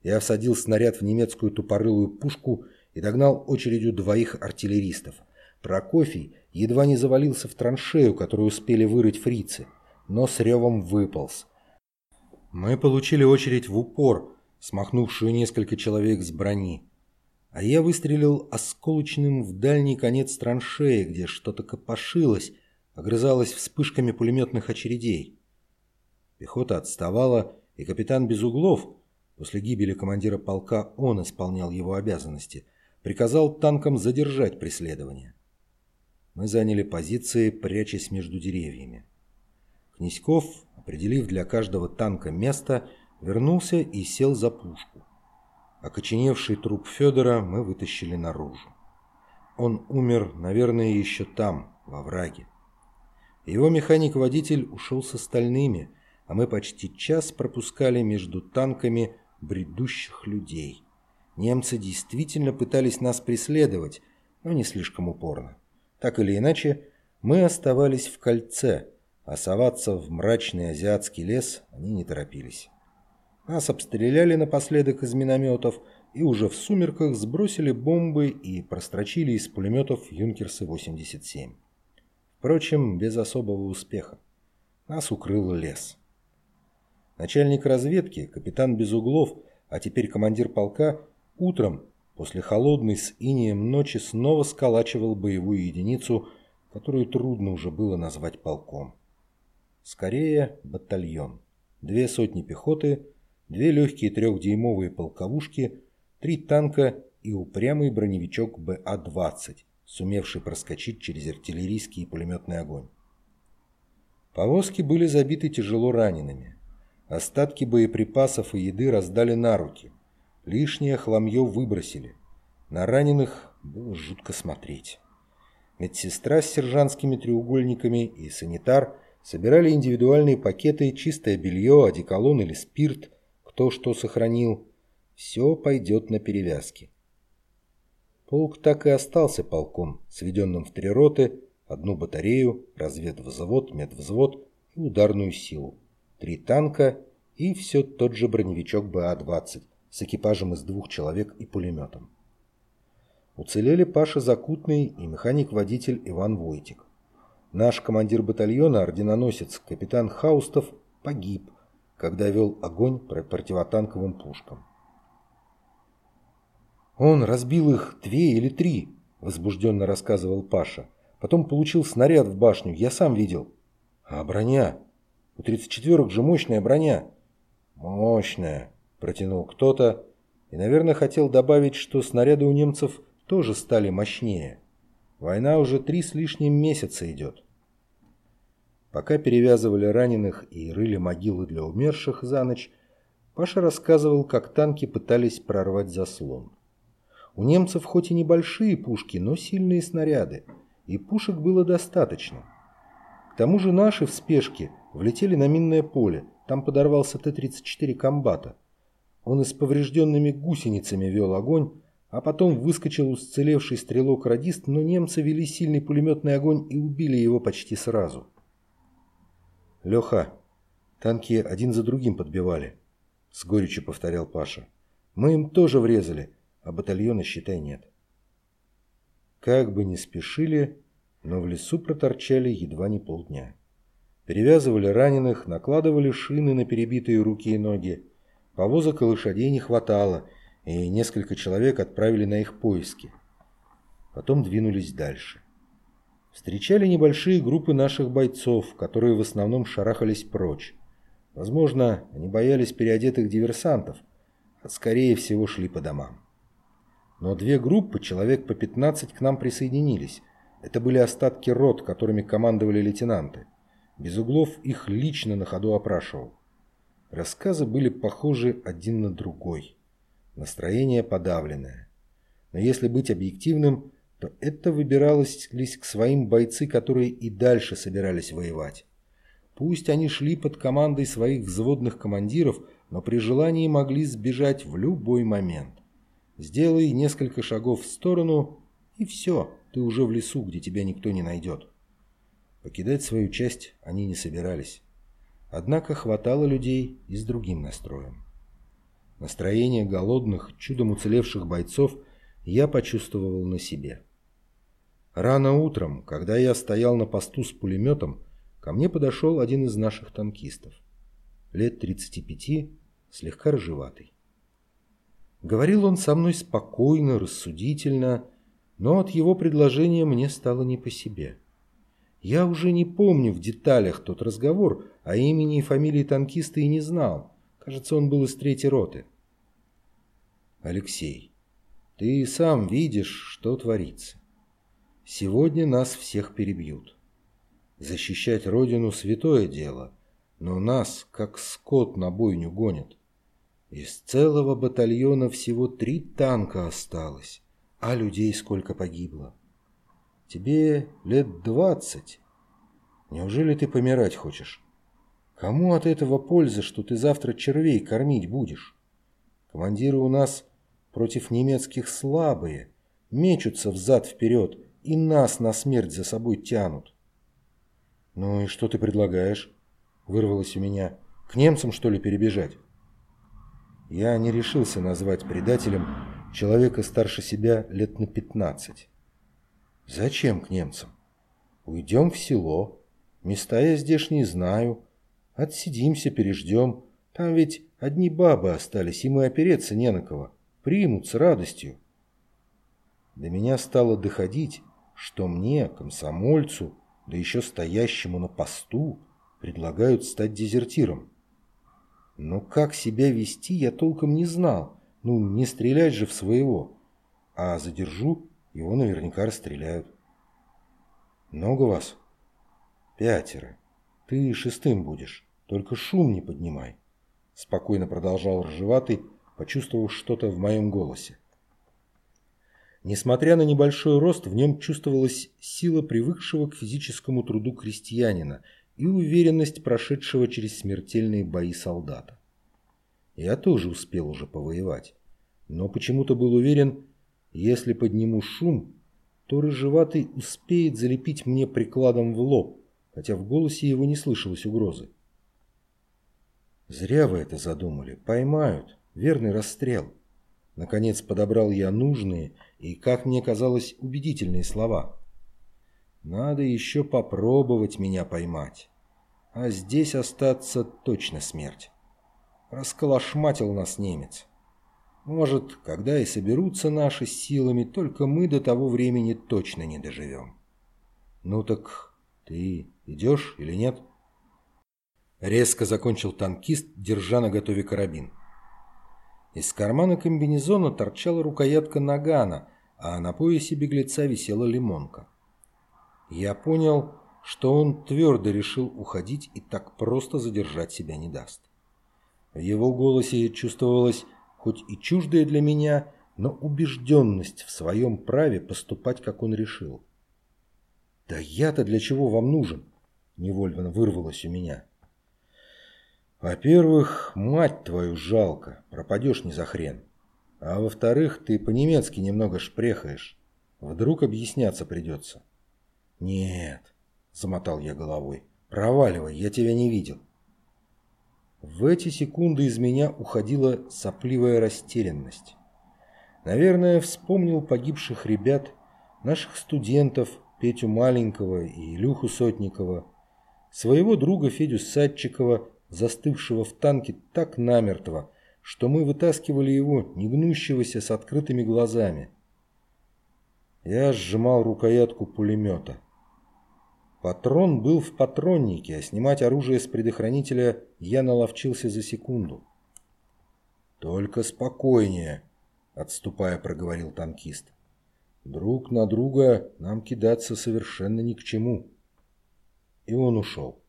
Я всадил снаряд в немецкую тупорылую пушку и догнал очередью двоих артиллеристов. Прокофий едва не завалился в траншею, которую успели вырыть фрицы, но с ревом выполз. Мы получили очередь в упор, смахнувшую несколько человек с брони. А я выстрелил осколочным в дальний конец траншеи, где что-то копошилось, огрызалось вспышками пулеметных очередей. Пехота отставала, и капитан Безуглов, после гибели командира полка он исполнял его обязанности, приказал танкам задержать преследование. Мы заняли позиции, прячась между деревьями. Князьков, определив для каждого танка место, вернулся и сел за пушку. Окоченевший труп Федора мы вытащили наружу. Он умер, наверное, еще там, во враге. Его механик-водитель ушел с остальными, а мы почти час пропускали между танками бредущих людей. Немцы действительно пытались нас преследовать, но не слишком упорно. Так или иначе, мы оставались в кольце – а соваться в мрачный азиатский лес они не торопились. Нас обстреляли напоследок из минометов и уже в сумерках сбросили бомбы и прострочили из пулеметов «Юнкерсы-87». Впрочем, без особого успеха. Нас укрыл лес. Начальник разведки, капитан Безуглов, а теперь командир полка, утром, после холодной с инием ночи, снова сколачивал боевую единицу, которую трудно уже было назвать полком. Скорее, батальон. Две сотни пехоты, две легкие трехдюймовые полковушки, три танка и упрямый броневичок БА-20, сумевший проскочить через артиллерийский и пулеметный огонь. Повозки были забиты тяжело ранеными. Остатки боеприпасов и еды раздали на руки. Лишнее хламье выбросили. На раненых было жутко смотреть. Медсестра с сержантскими треугольниками и санитар – Собирали индивидуальные пакеты, чистое белье, одеколон или спирт, кто что сохранил. Все пойдет на перевязки. Полк так и остался полком, сведенным в три роты, одну батарею, разведвзвод, медвзвод и ударную силу, три танка и все тот же броневичок БА-20 с экипажем из двух человек и пулеметом. Уцелели Паша Закутный и механик-водитель Иван Войтик. Наш командир батальона, орденоносец капитан Хаустов, погиб, когда вел огонь по противотанковым пушкам. «Он разбил их две или три», — возбужденно рассказывал Паша. «Потом получил снаряд в башню, я сам видел». «А броня? У 34-х же мощная броня». «Мощная», — протянул кто-то, и, наверное, хотел добавить, что снаряды у немцев тоже стали мощнее. Война уже три с лишним месяца идет. Пока перевязывали раненых и рыли могилы для умерших за ночь, Паша рассказывал, как танки пытались прорвать заслон. У немцев хоть и небольшие пушки, но сильные снаряды, и пушек было достаточно. К тому же наши в спешке влетели на минное поле, там подорвался Т-34 комбата. Он и с поврежденными гусеницами вел огонь, а потом выскочил уцелевший стрелок-радист, но немцы вели сильный пулеметный огонь и убили его почти сразу. «Леха, танки один за другим подбивали», — с горечью повторял Паша. «Мы им тоже врезали, а батальона, считай, нет». Как бы ни спешили, но в лесу проторчали едва не полдня. Перевязывали раненых, накладывали шины на перебитые руки и ноги. Повозок и лошадей не хватало — и несколько человек отправили на их поиски. Потом двинулись дальше. Встречали небольшие группы наших бойцов, которые в основном шарахались прочь. Возможно, они боялись переодетых диверсантов, а скорее всего шли по домам. Но две группы, человек по 15, к нам присоединились. Это были остатки рот, которыми командовали лейтенанты. Без углов их лично на ходу опрашивал. Рассказы были похожи один на другой. Настроение подавленное. Но если быть объективным, то это выбиралось лишь к своим бойцы, которые и дальше собирались воевать. Пусть они шли под командой своих взводных командиров, но при желании могли сбежать в любой момент. Сделай несколько шагов в сторону, и все, ты уже в лесу, где тебя никто не найдет. Покидать свою часть они не собирались. Однако хватало людей и с другим настроем. Настроение голодных, чудом уцелевших бойцов я почувствовал на себе. Рано утром, когда я стоял на посту с пулеметом, ко мне подошел один из наших танкистов. Лет 35, слегка рыжеватый. Говорил он со мной спокойно, рассудительно, но от его предложения мне стало не по себе. Я уже не помню в деталях тот разговор, а имени и фамилии танкиста и не знал. Кажется, он был из третьей роты. Алексей, ты сам видишь, что творится. Сегодня нас всех перебьют. Защищать родину – святое дело, но нас, как скот, на бойню гонят. Из целого батальона всего три танка осталось, а людей сколько погибло. Тебе лет двадцать. Неужели ты помирать хочешь? Кому от этого польза, что ты завтра червей кормить будешь? Командиры у нас против немецких слабые, мечутся взад-вперед и нас на смерть за собой тянут. «Ну и что ты предлагаешь?» – вырвалось у меня. «К немцам, что ли, перебежать?» Я не решился назвать предателем человека старше себя лет на пятнадцать. «Зачем к немцам? Уйдем в село. Места я здешние знаю. Отсидимся, переждем. Там ведь одни бабы остались, и мы опереться не на кого. Примут с радостью». До меня стало доходить, что мне, комсомольцу, да еще стоящему на посту, предлагают стать дезертиром. Но как себя вести, я толком не знал. Ну, не стрелять же в своего. А задержу, его наверняка расстреляют. Много вас? Пятеро. Ты шестым будешь. Только шум не поднимай. Спокойно продолжал Ржеватый, почувствовав что-то в моем голосе. Несмотря на небольшой рост, в нем чувствовалась сила привыкшего к физическому труду крестьянина и уверенность прошедшего через смертельные бои солдата. Я тоже успел уже повоевать, но почему-то был уверен, если подниму шум, то рыжеватый успеет залепить мне прикладом в лоб, хотя в голосе его не слышалось угрозы. Зря вы это задумали. Поймают. Верный расстрел. Наконец подобрал я нужные и, как мне казалось, убедительные слова. Надо еще попробовать меня поймать. А здесь остаться точно смерть. Расколошматил нас немец. Может, когда и соберутся наши силами, только мы до того времени точно не доживем. Ну так ты идешь или нет? Резко закончил танкист, держа на готове карабин. Из кармана комбинезона торчала рукоятка нагана, а на поясе беглеца висела лимонка. Я понял, что он твердо решил уходить и так просто задержать себя не даст. В его голосе чувствовалась, хоть и чуждая для меня, но убежденность в своем праве поступать, как он решил. «Да я-то для чего вам нужен?» – невольно вырвалось у меня. Во-первых, мать твою жалко, пропадешь не за хрен. А во-вторых, ты по-немецки немного шпрехаешь. Вдруг объясняться придется. Нет, замотал я головой. Проваливай, я тебя не видел. В эти секунды из меня уходила сопливая растерянность. Наверное, вспомнил погибших ребят, наших студентов, Петю Маленького и Илюху Сотникова, своего друга Федю Садчикова застывшего в танке так намертво, что мы вытаскивали его, негнущегося с открытыми глазами. Я сжимал рукоятку пулемета. Патрон был в патроннике, а снимать оружие с предохранителя я наловчился за секунду. «Только спокойнее», — отступая, проговорил танкист. «Друг на друга нам кидаться совершенно ни к чему». И он ушел.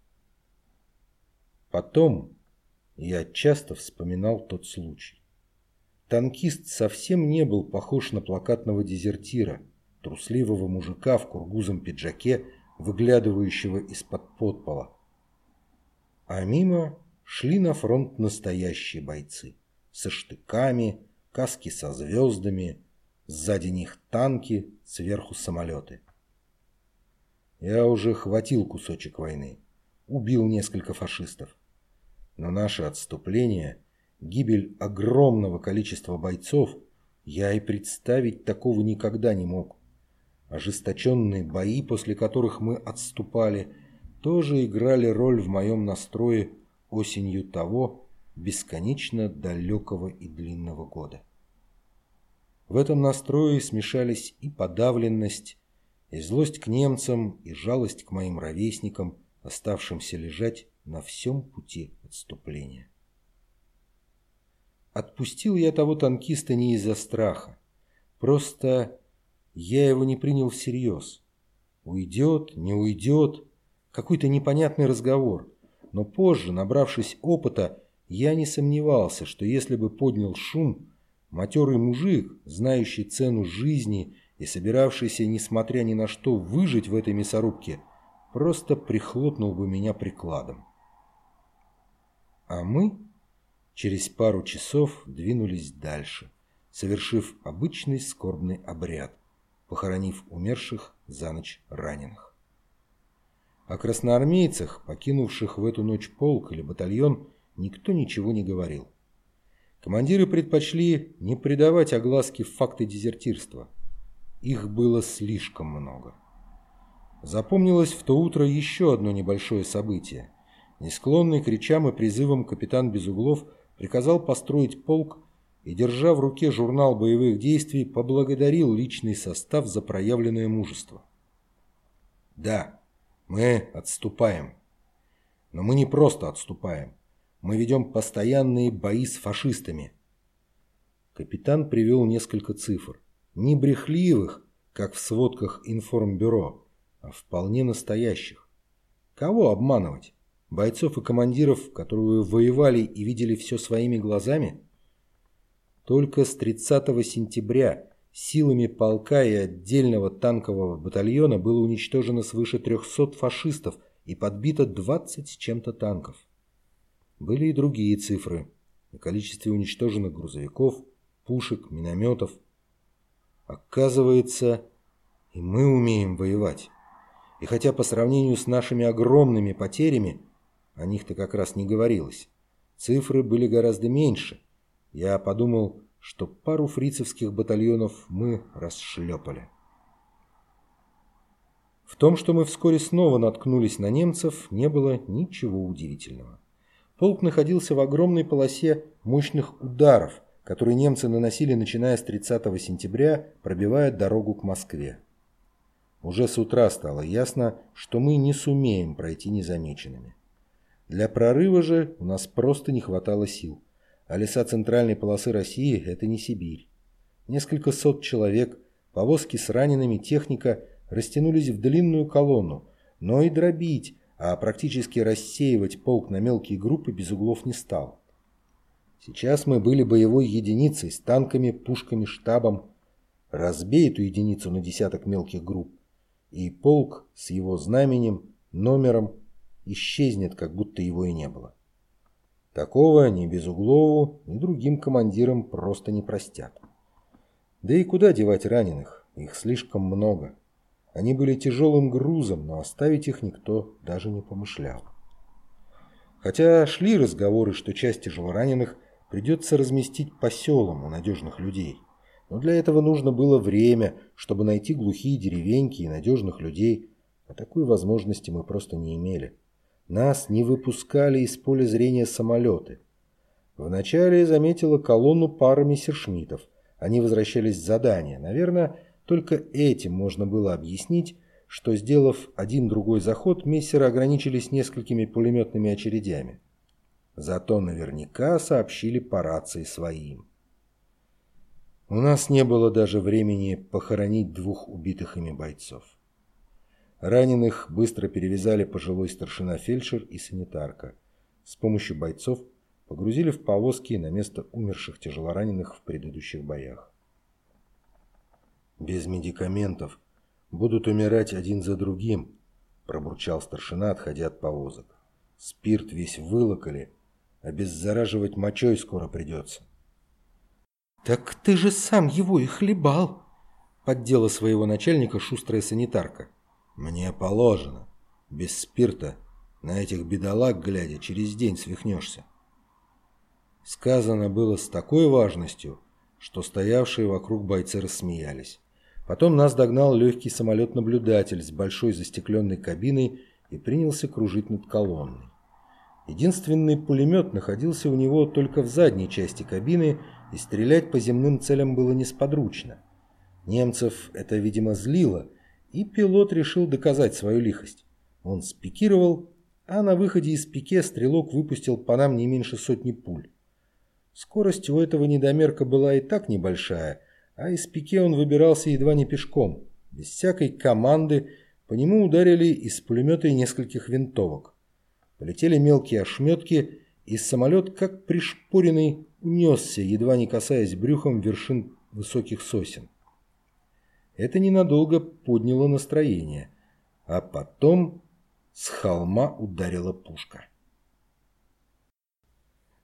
Потом я часто вспоминал тот случай. Танкист совсем не был похож на плакатного дезертира, трусливого мужика в кургузом пиджаке, выглядывающего из-под подпола. А мимо шли на фронт настоящие бойцы со штыками, каски со звездами, сзади них танки, сверху самолеты. Я уже хватил кусочек войны, убил несколько фашистов. Но наше отступление, гибель огромного количества бойцов, я и представить такого никогда не мог. Ожесточенные бои, после которых мы отступали, тоже играли роль в моем настрое осенью того, бесконечно далекого и длинного года. В этом настрое смешались и подавленность, и злость к немцам, и жалость к моим ровесникам, оставшимся лежать на всем пути отступления. Отпустил я того танкиста не из-за страха. Просто я его не принял всерьез. Уйдет, не уйдет, какой-то непонятный разговор. Но позже, набравшись опыта, я не сомневался, что если бы поднял шум, матерый мужик, знающий цену жизни и собиравшийся, несмотря ни на что, выжить в этой мясорубке, просто прихлопнул бы меня прикладом. А мы через пару часов двинулись дальше, совершив обычный скорбный обряд похоронив умерших за ночь раненых. О красноармейцах, покинувших в эту ночь полк или батальон, никто ничего не говорил. Командиры предпочли не придавать огласке факты дезертирства. Их было слишком много. Запомнилось в то утро еще одно небольшое событие. Несклонный к речам и призывам капитан Безуглов приказал построить полк и, держа в руке журнал боевых действий, поблагодарил личный состав за проявленное мужество. Да, мы отступаем. Но мы не просто отступаем. Мы ведем постоянные бои с фашистами. Капитан привел несколько цифр. Не брехливых, как в сводках информбюро, а вполне настоящих. Кого обманывать? Бойцов и командиров, которые воевали и видели все своими глазами? Только с 30 сентября силами полка и отдельного танкового батальона было уничтожено свыше 300 фашистов и подбито 20 с чем-то танков. Были и другие цифры о количестве уничтоженных грузовиков, пушек, минометов. Оказывается, и мы умеем воевать. И хотя по сравнению с нашими огромными потерями, о них-то как раз не говорилось, цифры были гораздо меньше – я подумал, что пару фрицевских батальонов мы расшлепали. В том, что мы вскоре снова наткнулись на немцев, не было ничего удивительного. Полк находился в огромной полосе мощных ударов, которые немцы наносили начиная с 30 сентября, пробивая дорогу к Москве. Уже с утра стало ясно, что мы не сумеем пройти незамеченными. Для прорыва же у нас просто не хватало сил а леса центральной полосы России – это не Сибирь. Несколько сот человек, повозки с ранеными, техника растянулись в длинную колонну, но и дробить, а практически рассеивать полк на мелкие группы без углов не стал. Сейчас мы были боевой единицей с танками, пушками, штабом. Разбей эту единицу на десяток мелких групп, и полк с его знаменем, номером исчезнет, как будто его и не было. Такого ни Безуглову, ни другим командирам просто не простят. Да и куда девать раненых? Их слишком много. Они были тяжелым грузом, но оставить их никто даже не помышлял. Хотя шли разговоры, что часть тяжелораненых придется разместить по селам у надежных людей. Но для этого нужно было время, чтобы найти глухие деревеньки и надежных людей, а такой возможности мы просто не имели. Нас не выпускали из поля зрения самолеты. Вначале заметила колонну пара мессершмиттов. Они возвращались с задания. Наверное, только этим можно было объяснить, что, сделав один-другой заход, мессеры ограничились несколькими пулеметными очередями. Зато наверняка сообщили по рации своим. У нас не было даже времени похоронить двух убитых ими бойцов. Раненых быстро перевязали пожилой старшина-фельдшер и санитарка. С помощью бойцов погрузили в повозки на место умерших тяжелораненых в предыдущих боях. Без медикаментов будут умирать один за другим, пробурчал старшина, отходя от повозок. Спирт весь вылокали, обеззараживать мочой скоро придется. «Так ты же сам его и хлебал!» — поддела своего начальника шустрая санитарка. «Мне положено. Без спирта на этих бедолаг, глядя, через день свихнешься». Сказано было с такой важностью, что стоявшие вокруг бойцы рассмеялись. Потом нас догнал легкий самолет-наблюдатель с большой застекленной кабиной и принялся кружить над колонной. Единственный пулемет находился у него только в задней части кабины, и стрелять по земным целям было несподручно. Немцев это, видимо, злило, и пилот решил доказать свою лихость. Он спикировал, а на выходе из пике стрелок выпустил по нам не меньше сотни пуль. Скорость у этого недомерка была и так небольшая, а из пике он выбирался едва не пешком. Без всякой команды по нему ударили из пулемета и нескольких винтовок. Полетели мелкие ошметки, и самолет, как пришпоренный, унесся, едва не касаясь брюхом вершин высоких сосен. Это ненадолго подняло настроение, а потом с холма ударила пушка.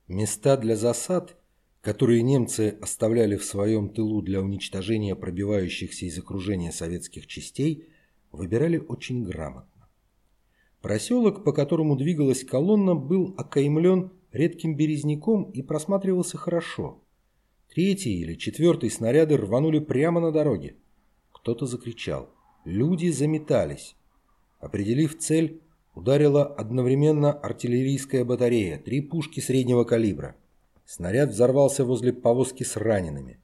Места для засад, которые немцы оставляли в своем тылу для уничтожения пробивающихся из окружения советских частей, выбирали очень грамотно. Проселок, по которому двигалась колонна, был окаймлен редким березняком и просматривался хорошо. Третий или четвертый снаряды рванули прямо на дороге. Кто-то закричал. Люди заметались. Определив цель, ударила одновременно артиллерийская батарея, три пушки среднего калибра. Снаряд взорвался возле повозки с ранеными.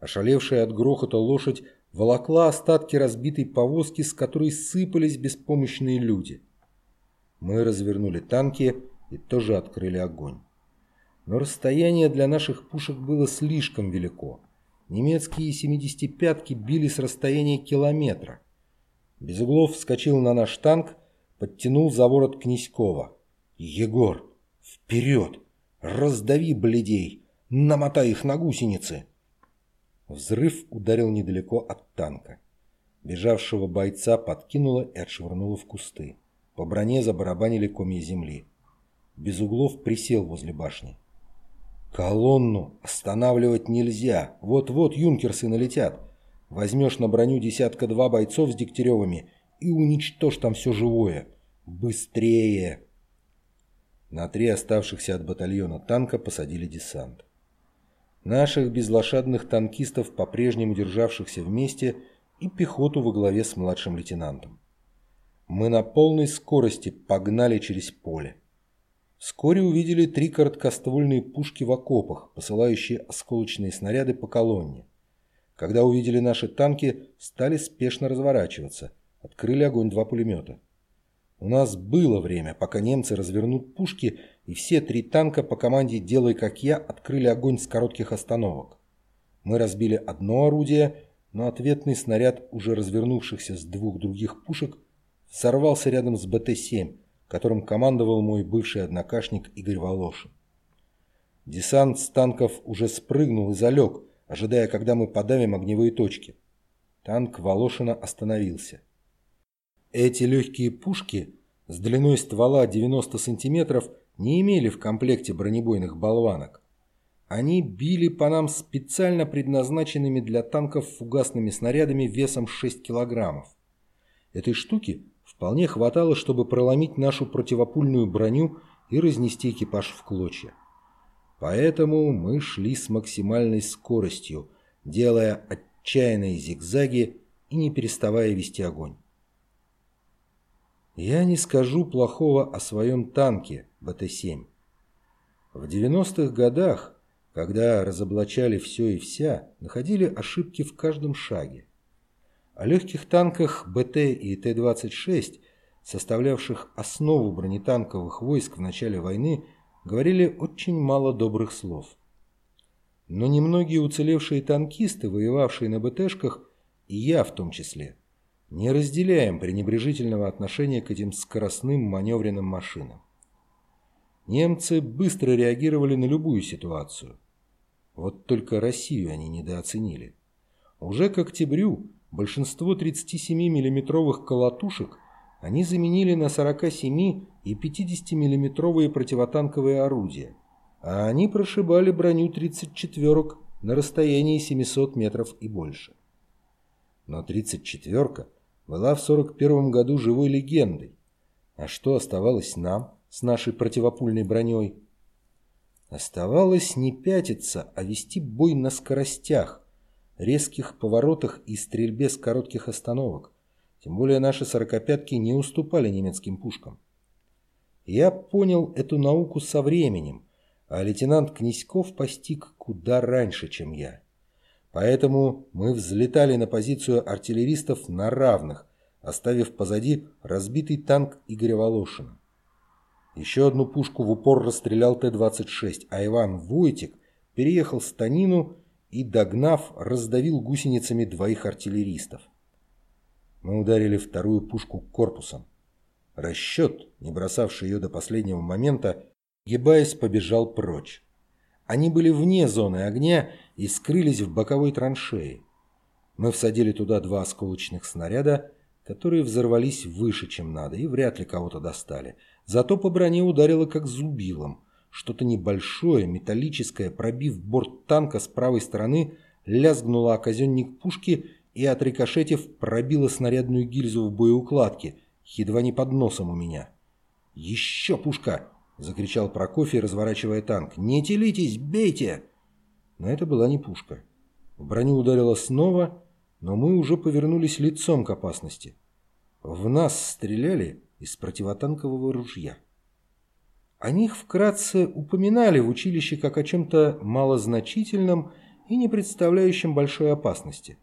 Ошалевшая от грохота лошадь волокла остатки разбитой повозки, с которой сыпались беспомощные люди. Мы развернули танки и тоже открыли огонь. Но расстояние для наших пушек было слишком велико. Немецкие 75-ки били с расстояния километра. Безуглов вскочил на наш танк, подтянул за ворот Князькова. «Егор, вперед! Раздави бледей! Намотай их на гусеницы!» Взрыв ударил недалеко от танка. Бежавшего бойца подкинуло и отшвырнуло в кусты. По броне забарабанили комья земли. Безуглов присел возле башни. «Колонну останавливать нельзя. Вот-вот юнкерсы налетят. Возьмешь на броню десятка-два бойцов с Дегтяревыми и уничтожь там все живое. Быстрее!» На три оставшихся от батальона танка посадили десант. Наших безлошадных танкистов, по-прежнему державшихся вместе, и пехоту во главе с младшим лейтенантом. Мы на полной скорости погнали через поле. Вскоре увидели три короткоствольные пушки в окопах, посылающие осколочные снаряды по колонне. Когда увидели наши танки, стали спешно разворачиваться. Открыли огонь два пулемета. У нас было время, пока немцы развернут пушки, и все три танка по команде «Делай как я» открыли огонь с коротких остановок. Мы разбили одно орудие, но ответный снаряд уже развернувшихся с двух других пушек сорвался рядом с БТ-7, которым командовал мой бывший однокашник Игорь Волошин. Десант с танков уже спрыгнул и залег, ожидая, когда мы подавим огневые точки. Танк Волошина остановился. Эти легкие пушки с длиной ствола 90 сантиметров не имели в комплекте бронебойных болванок. Они били по нам специально предназначенными для танков фугасными снарядами весом 6 килограммов. Этой штуки вполне хватало, чтобы проломить нашу противопульную броню и разнести экипаж в клочья. Поэтому мы шли с максимальной скоростью, делая отчаянные зигзаги и не переставая вести огонь. Я не скажу плохого о своем танке БТ-7. В 90-х годах, когда разоблачали все и вся, находили ошибки в каждом шаге. О легких танках БТ и Т-26, составлявших основу бронетанковых войск в начале войны, говорили очень мало добрых слов. Но немногие уцелевшие танкисты, воевавшие на БТшках, и я в том числе, не разделяем пренебрежительного отношения к этим скоростным маневренным машинам. Немцы быстро реагировали на любую ситуацию. Вот только Россию они недооценили. Уже к октябрю большинство 37 миллиметровых колотушек они заменили на 47 и 50 миллиметровые противотанковые орудия, а они прошибали броню 34-ок на расстоянии 700 метров и больше. Но 34-ка была в 41 году живой легендой. А что оставалось нам с нашей противопульной броней? Оставалось не пятиться, а вести бой на скоростях, резких поворотах и стрельбе с коротких остановок. Тем более наши сорокопятки не уступали немецким пушкам. Я понял эту науку со временем, а лейтенант Князьков постиг куда раньше, чем я. Поэтому мы взлетали на позицию артиллеристов на равных, оставив позади разбитый танк Игоря Волошина. Еще одну пушку в упор расстрелял Т-26, а Иван Войтик переехал станину и, догнав, раздавил гусеницами двоих артиллеристов. Мы ударили вторую пушку корпусом. Расчет, не бросавший ее до последнего момента, гибаясь, побежал прочь. Они были вне зоны огня и скрылись в боковой траншеи. Мы всадили туда два осколочных снаряда, которые взорвались выше, чем надо, и вряд ли кого-то достали. Зато по броне ударило как зубилом. Что-то небольшое, металлическое, пробив борт танка с правой стороны, лязгнуло о казенник пушки и, отрикошетив, пробило снарядную гильзу в боеукладке, едва не под носом у меня. «Еще пушка!» — закричал Прокофий, разворачивая танк. «Не телитесь, бейте!» Но это была не пушка. В броню ударило снова, но мы уже повернулись лицом к опасности. В нас стреляли из противотанкового ружья. О них вкратце упоминали в училище как о чем-то малозначительном и не представляющем большой опасности.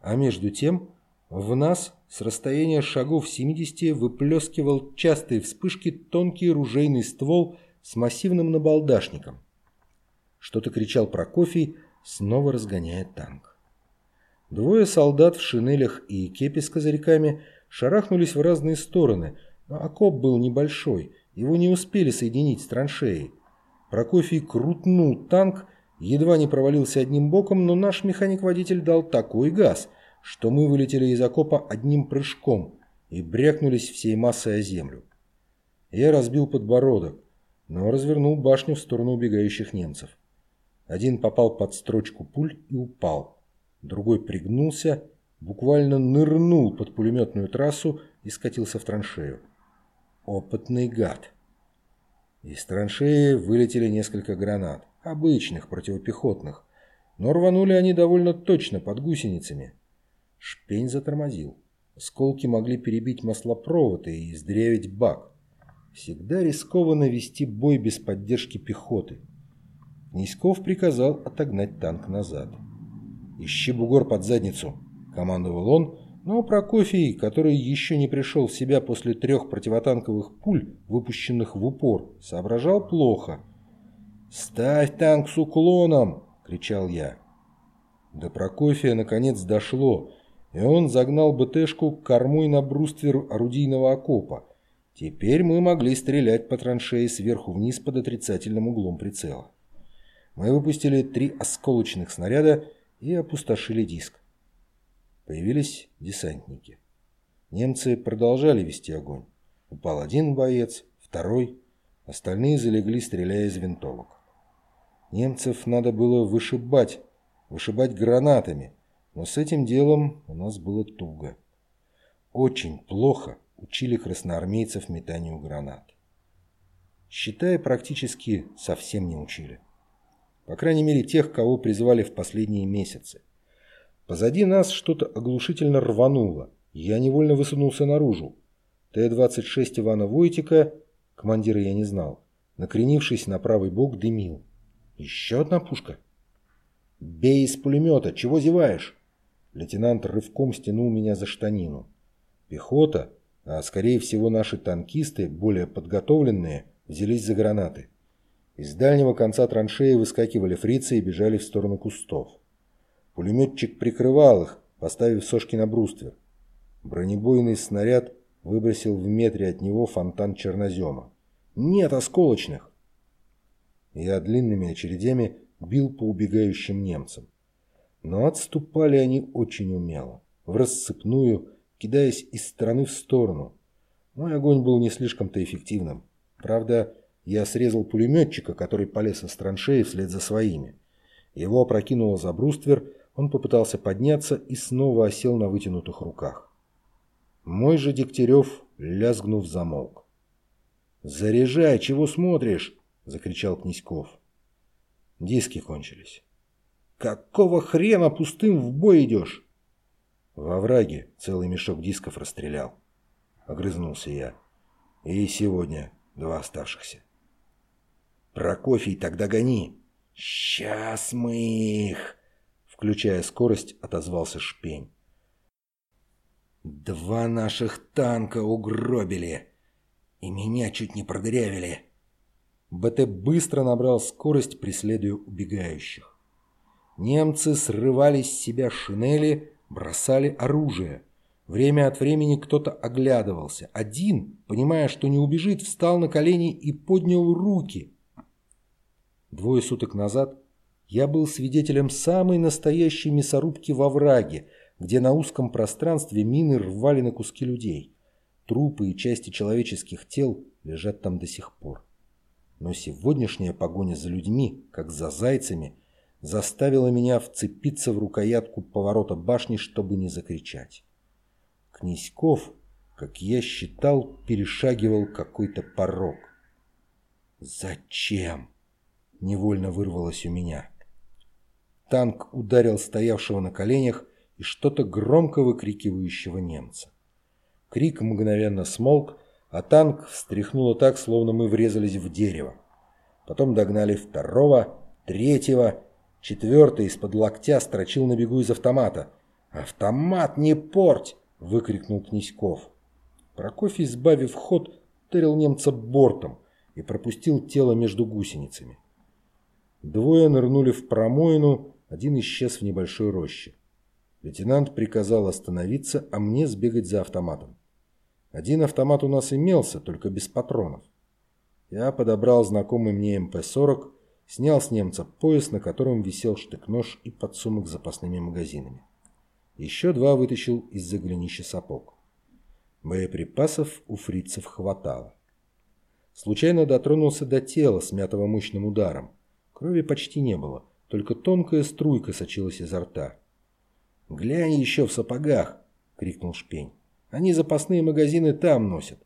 А между тем в нас с расстояния шагов 70 выплескивал частые вспышки тонкий ружейный ствол с массивным набалдашником. Что-то кричал Прокофий, снова разгоняя танк. Двое солдат в шинелях и кепи с козырьками шарахнулись в разные стороны, но окоп был небольшой, его не успели соединить с траншеей. Прокофий крутнул танк, едва не провалился одним боком, но наш механик-водитель дал такой газ, что мы вылетели из окопа одним прыжком и брякнулись всей массой о землю. Я разбил подбородок, но развернул башню в сторону убегающих немцев. Один попал под строчку пуль и упал. Другой пригнулся, буквально нырнул под пулеметную трассу и скатился в траншею. Опытный гад. Из траншеи вылетели несколько гранат, обычных, противопехотных, но рванули они довольно точно под гусеницами. Шпень затормозил. Осколки могли перебить маслопровод и издревить бак. Всегда рискованно вести бой без поддержки пехоты. Князьков приказал отогнать танк назад. «Ищи бугор под задницу», — командовал он, но Прокофий, который еще не пришел в себя после трех противотанковых пуль, выпущенных в упор, соображал плохо. «Ставь танк с уклоном!» — кричал я. До Прокофия наконец дошло, и он загнал БТшку кормой на бруствер орудийного окопа. Теперь мы могли стрелять по траншеи сверху вниз под отрицательным углом прицела. Мы выпустили три осколочных снаряда и опустошили диск. Появились десантники. Немцы продолжали вести огонь. Упал один боец, второй. Остальные залегли, стреляя из винтовок. Немцев надо было вышибать, вышибать гранатами, но с этим делом у нас было туго. Очень плохо учили красноармейцев метанию гранат. Считая, практически совсем не учили. По крайней мере, тех, кого призвали в последние месяцы. Позади нас что-то оглушительно рвануло. Я невольно высунулся наружу. Т-26 Ивана Войтика, командира я не знал, накренившись на правый бок, дымил. Еще одна пушка. «Бей из пулемета! Чего зеваешь?» лейтенант рывком стянул меня за штанину. Пехота, а скорее всего наши танкисты, более подготовленные, взялись за гранаты. Из дальнего конца траншеи выскакивали фрицы и бежали в сторону кустов. Пулеметчик прикрывал их, поставив сошки на бруствер. Бронебойный снаряд выбросил в метре от него фонтан чернозема. «Нет осколочных!» Я длинными очередями бил по убегающим немцам. Но отступали они очень умело, в рассыпную, кидаясь из стороны в сторону. Мой огонь был не слишком-то эффективным. Правда, я срезал пулеметчика, который полез из траншеи вслед за своими. Его опрокинуло за бруствер, он попытался подняться и снова осел на вытянутых руках. Мой же Дегтярев, лязгнув, замолк. «Заряжай, чего смотришь?» – закричал Князьков. Диски кончились. «Какого хрена пустым в бой идешь?» «Во враге целый мешок дисков расстрелял», — огрызнулся я. «И сегодня два оставшихся». «Прокофий, тогда гони!» «Сейчас мы их!» Включая скорость, отозвался Шпень. «Два наших танка угробили, и меня чуть не продырявили». БТ быстро набрал скорость, преследуя убегающих. Немцы срывали с себя шинели, бросали оружие. Время от времени кто-то оглядывался. Один, понимая, что не убежит, встал на колени и поднял руки. Двое суток назад я был свидетелем самой настоящей мясорубки во враге, где на узком пространстве мины рвали на куски людей. Трупы и части человеческих тел лежат там до сих пор. Но сегодняшняя погоня за людьми, как за зайцами, заставила меня вцепиться в рукоятку поворота башни, чтобы не закричать. Князьков, как я считал, перешагивал какой-то порог. «Зачем?» — невольно вырвалось у меня. Танк ударил стоявшего на коленях и что-то громко выкрикивающего немца. Крик мгновенно смолк, а танк встряхнуло так, словно мы врезались в дерево. Потом догнали второго, третьего, четвертый из-под локтя строчил на бегу из автомата. «Автомат не порть!» — выкрикнул Князьков. Прокофий, сбавив ход, тырил немца бортом и пропустил тело между гусеницами. Двое нырнули в промоину, один исчез в небольшой роще. Лейтенант приказал остановиться, а мне сбегать за автоматом. Один автомат у нас имелся, только без патронов. Я подобрал знакомый мне МП-40, снял с немца пояс, на котором висел штык-нож и подсумок с запасными магазинами. Еще два вытащил из-за голенища сапог. Боеприпасов у фрицев хватало. Случайно дотронулся до тела, смятого мощным ударом. Крови почти не было, только тонкая струйка сочилась изо рта. «Глянь еще в сапогах!» — крикнул Шпень. Они запасные магазины там носят.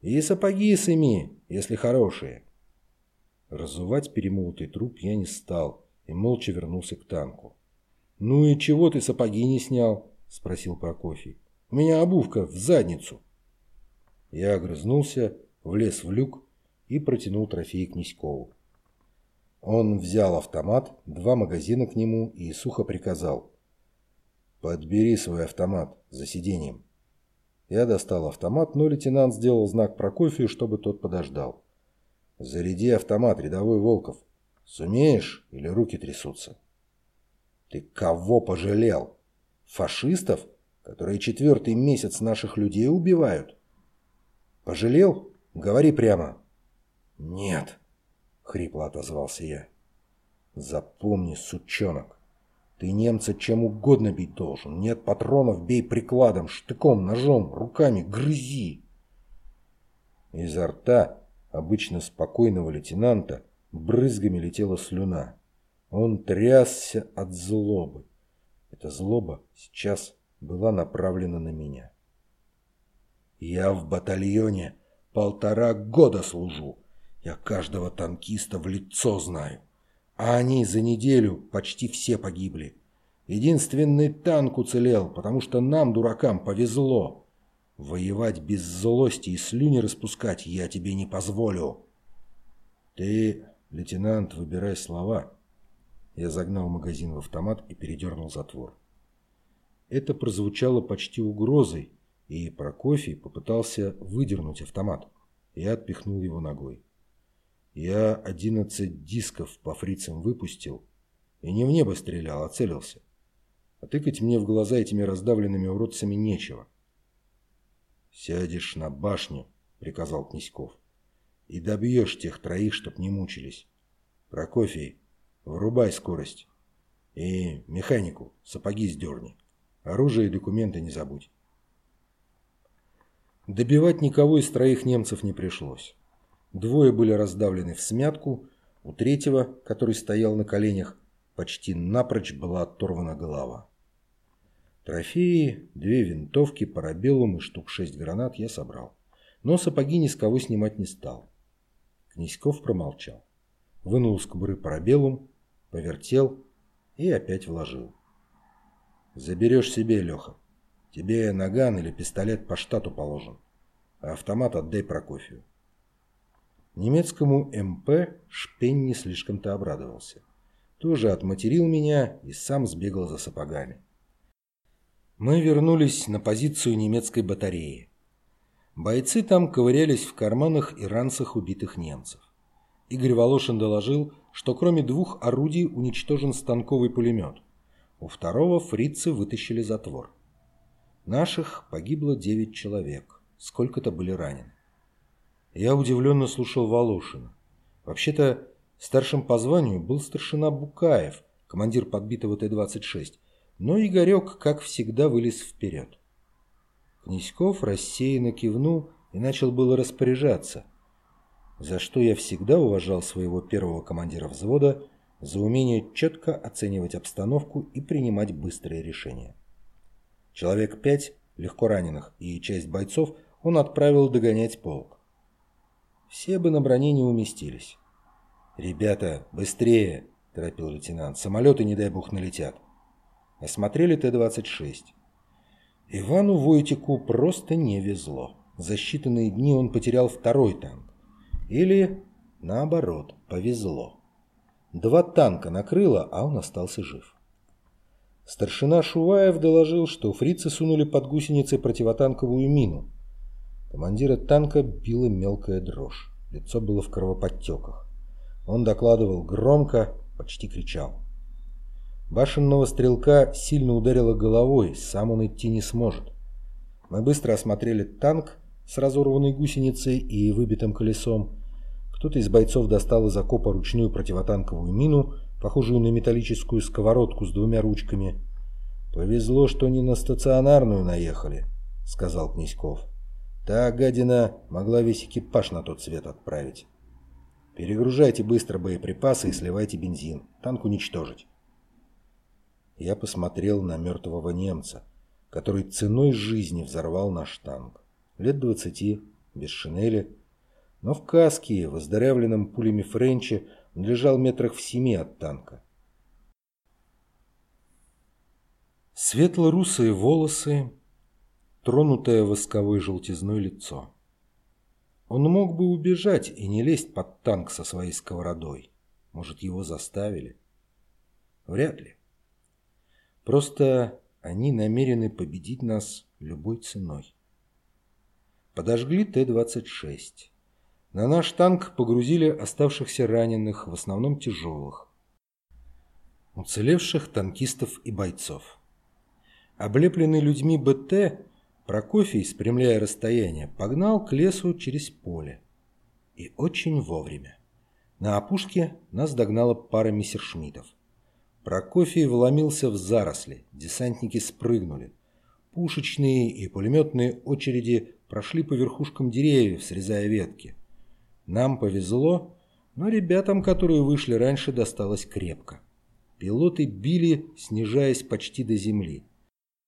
И сапоги сыми, если хорошие. Разувать перемолотый труп я не стал и молча вернулся к танку. «Ну и чего ты сапоги не снял?» – спросил Прокофий. «У меня обувка в задницу». Я огрызнулся, влез в люк и протянул трофей Князькову. Он взял автомат, два магазина к нему и сухо приказал. «Подбери свой автомат за сиденьем». Я достал автомат, но лейтенант сделал знак Прокофию, чтобы тот подождал. «Заряди автомат, рядовой Волков. Сумеешь или руки трясутся?» «Ты кого пожалел? Фашистов, которые четвертый месяц наших людей убивают?» «Пожалел? Говори прямо». «Нет», — хрипло отозвался я. «Запомни, сучонок, ты немца чем угодно бить должен. Нет патронов, бей прикладом, штыком, ножом, руками, грызи. Изо рта обычно спокойного лейтенанта брызгами летела слюна. Он трясся от злобы. Эта злоба сейчас была направлена на меня. Я в батальоне полтора года служу. Я каждого танкиста в лицо знаю. А они за неделю почти все погибли. Единственный танк уцелел, потому что нам, дуракам, повезло. Воевать без злости и слюни распускать я тебе не позволю. Ты, лейтенант, выбирай слова. Я загнал магазин в автомат и передернул затвор. Это прозвучало почти угрозой, и Прокофий попытался выдернуть автомат. Я отпихнул его ногой. Я одиннадцать дисков по фрицам выпустил, и не в небо стрелял, а целился. А тыкать мне в глаза этими раздавленными уродцами нечего. «Сядешь на башню», — приказал Князьков, — «и добьешь тех троих, чтоб не мучились. Прокофий, врубай скорость. И механику сапоги сдерни. Оружие и документы не забудь». Добивать никого из троих немцев не пришлось. Двое были раздавлены в смятку, у третьего, который стоял на коленях, почти напрочь была оторвана голова. Трофеи, две винтовки, парабеллум и штук шесть гранат я собрал. Но сапоги ни с кого снимать не стал. Князьков промолчал. Вынул из кобуры парабеллум, повертел и опять вложил. «Заберешь себе, Леха. Тебе наган или пистолет по штату положен, а автомат отдай Прокофию». Немецкому МП Шпень не слишком-то обрадовался тоже отматерил меня и сам сбегал за сапогами. Мы вернулись на позицию немецкой батареи. Бойцы там ковырялись в карманах и ранцах убитых немцев. Игорь Волошин доложил, что кроме двух орудий уничтожен станковый пулемет. У второго фрицы вытащили затвор. Наших погибло девять человек. Сколько-то были ранены. Я удивленно слушал Волошина. Вообще-то Старшим по званию был старшина Букаев, командир подбитого Т-26, но Игорек, как всегда, вылез вперед. Князьков рассеянно кивнул и начал было распоряжаться, за что я всегда уважал своего первого командира взвода за умение четко оценивать обстановку и принимать быстрые решения. Человек пять легко раненых и часть бойцов он отправил догонять полк. Все бы на броне не уместились. «Ребята, быстрее!» – торопил лейтенант. «Самолеты, не дай бог, налетят». Осмотрели Т-26. Ивану Войтику просто не везло. За считанные дни он потерял второй танк. Или, наоборот, повезло. Два танка накрыло, а он остался жив. Старшина Шуваев доложил, что фрицы сунули под гусеницы противотанковую мину. Командира танка била мелкая дрожь. Лицо было в кровоподтеках. Он докладывал громко, почти кричал. Башенного стрелка сильно ударило головой, сам он идти не сможет. Мы быстро осмотрели танк с разорванной гусеницей и выбитым колесом. Кто-то из бойцов достал из окопа ручную противотанковую мину, похожую на металлическую сковородку с двумя ручками. «Повезло, что не на стационарную наехали», — сказал Князьков. «Та гадина могла весь экипаж на тот свет отправить». Перегружайте быстро боеприпасы и сливайте бензин. Танк уничтожить. Я посмотрел на мертвого немца, который ценой жизни взорвал наш танк. Лет двадцати, без шинели, но в каске, выздоровленном пулями Френче, он лежал метрах в семи от танка. Светло-русые волосы, тронутое восковой желтизной лицо. Он мог бы убежать и не лезть под танк со своей сковородой. Может, его заставили? Вряд ли. Просто они намерены победить нас любой ценой. Подожгли Т-26. На наш танк погрузили оставшихся раненых, в основном тяжелых. Уцелевших танкистов и бойцов. Облепленный людьми БТ Прокофий, спрямляя расстояние, погнал к лесу через поле. И очень вовремя. На опушке нас догнала пара мессершмиттов. Прокофий вломился в заросли, десантники спрыгнули. Пушечные и пулеметные очереди прошли по верхушкам деревьев, срезая ветки. Нам повезло, но ребятам, которые вышли раньше, досталось крепко. Пилоты били, снижаясь почти до земли.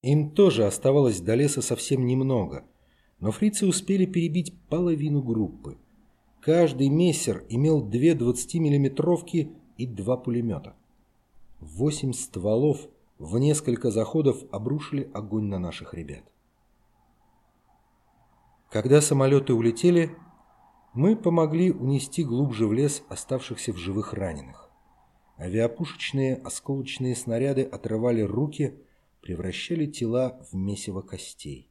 Им тоже оставалось до леса совсем немного, но фрицы успели перебить половину группы. Каждый мессер имел две 20-миллиметровки и два пулемета. Восемь стволов в несколько заходов обрушили огонь на наших ребят. Когда самолеты улетели, мы помогли унести глубже в лес оставшихся в живых раненых. Авиапушечные осколочные снаряды отрывали руки, превращали тела в месиво костей.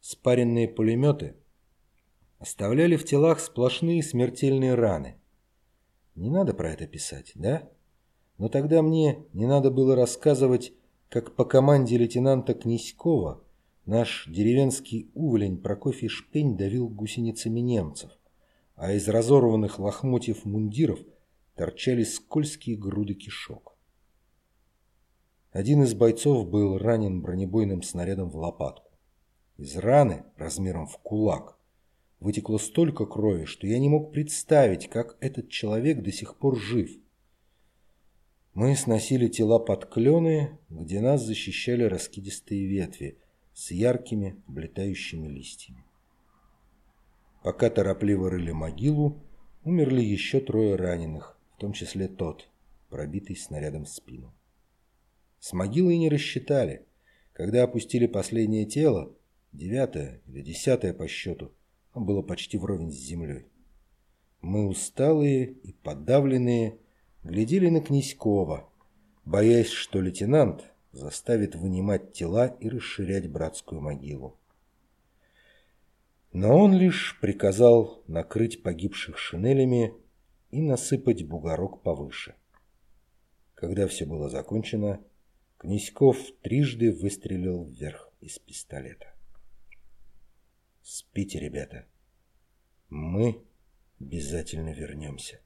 Спаренные пулеметы оставляли в телах сплошные смертельные раны. Не надо про это писать, да? Но тогда мне не надо было рассказывать, как по команде лейтенанта Князькова наш деревенский уволень Прокофий Шпень давил гусеницами немцев, а из разорванных лохмотьев мундиров торчали скользкие груды кишок. Один из бойцов был ранен бронебойным снарядом в лопатку. Из раны, размером в кулак, вытекло столько крови, что я не мог представить, как этот человек до сих пор жив. Мы сносили тела под клены, где нас защищали раскидистые ветви с яркими облетающими листьями. Пока торопливо рыли могилу, умерли еще трое раненых, в том числе тот, пробитый снарядом в спину. С могилой не рассчитали. Когда опустили последнее тело, девятое или десятое по счету, оно было почти вровень с землей. Мы усталые и подавленные глядели на Князькова, боясь, что лейтенант заставит вынимать тела и расширять братскую могилу. Но он лишь приказал накрыть погибших шинелями и насыпать бугорок повыше. Когда все было закончено, Князьков трижды выстрелил вверх из пистолета. «Спите, ребята. Мы обязательно вернемся».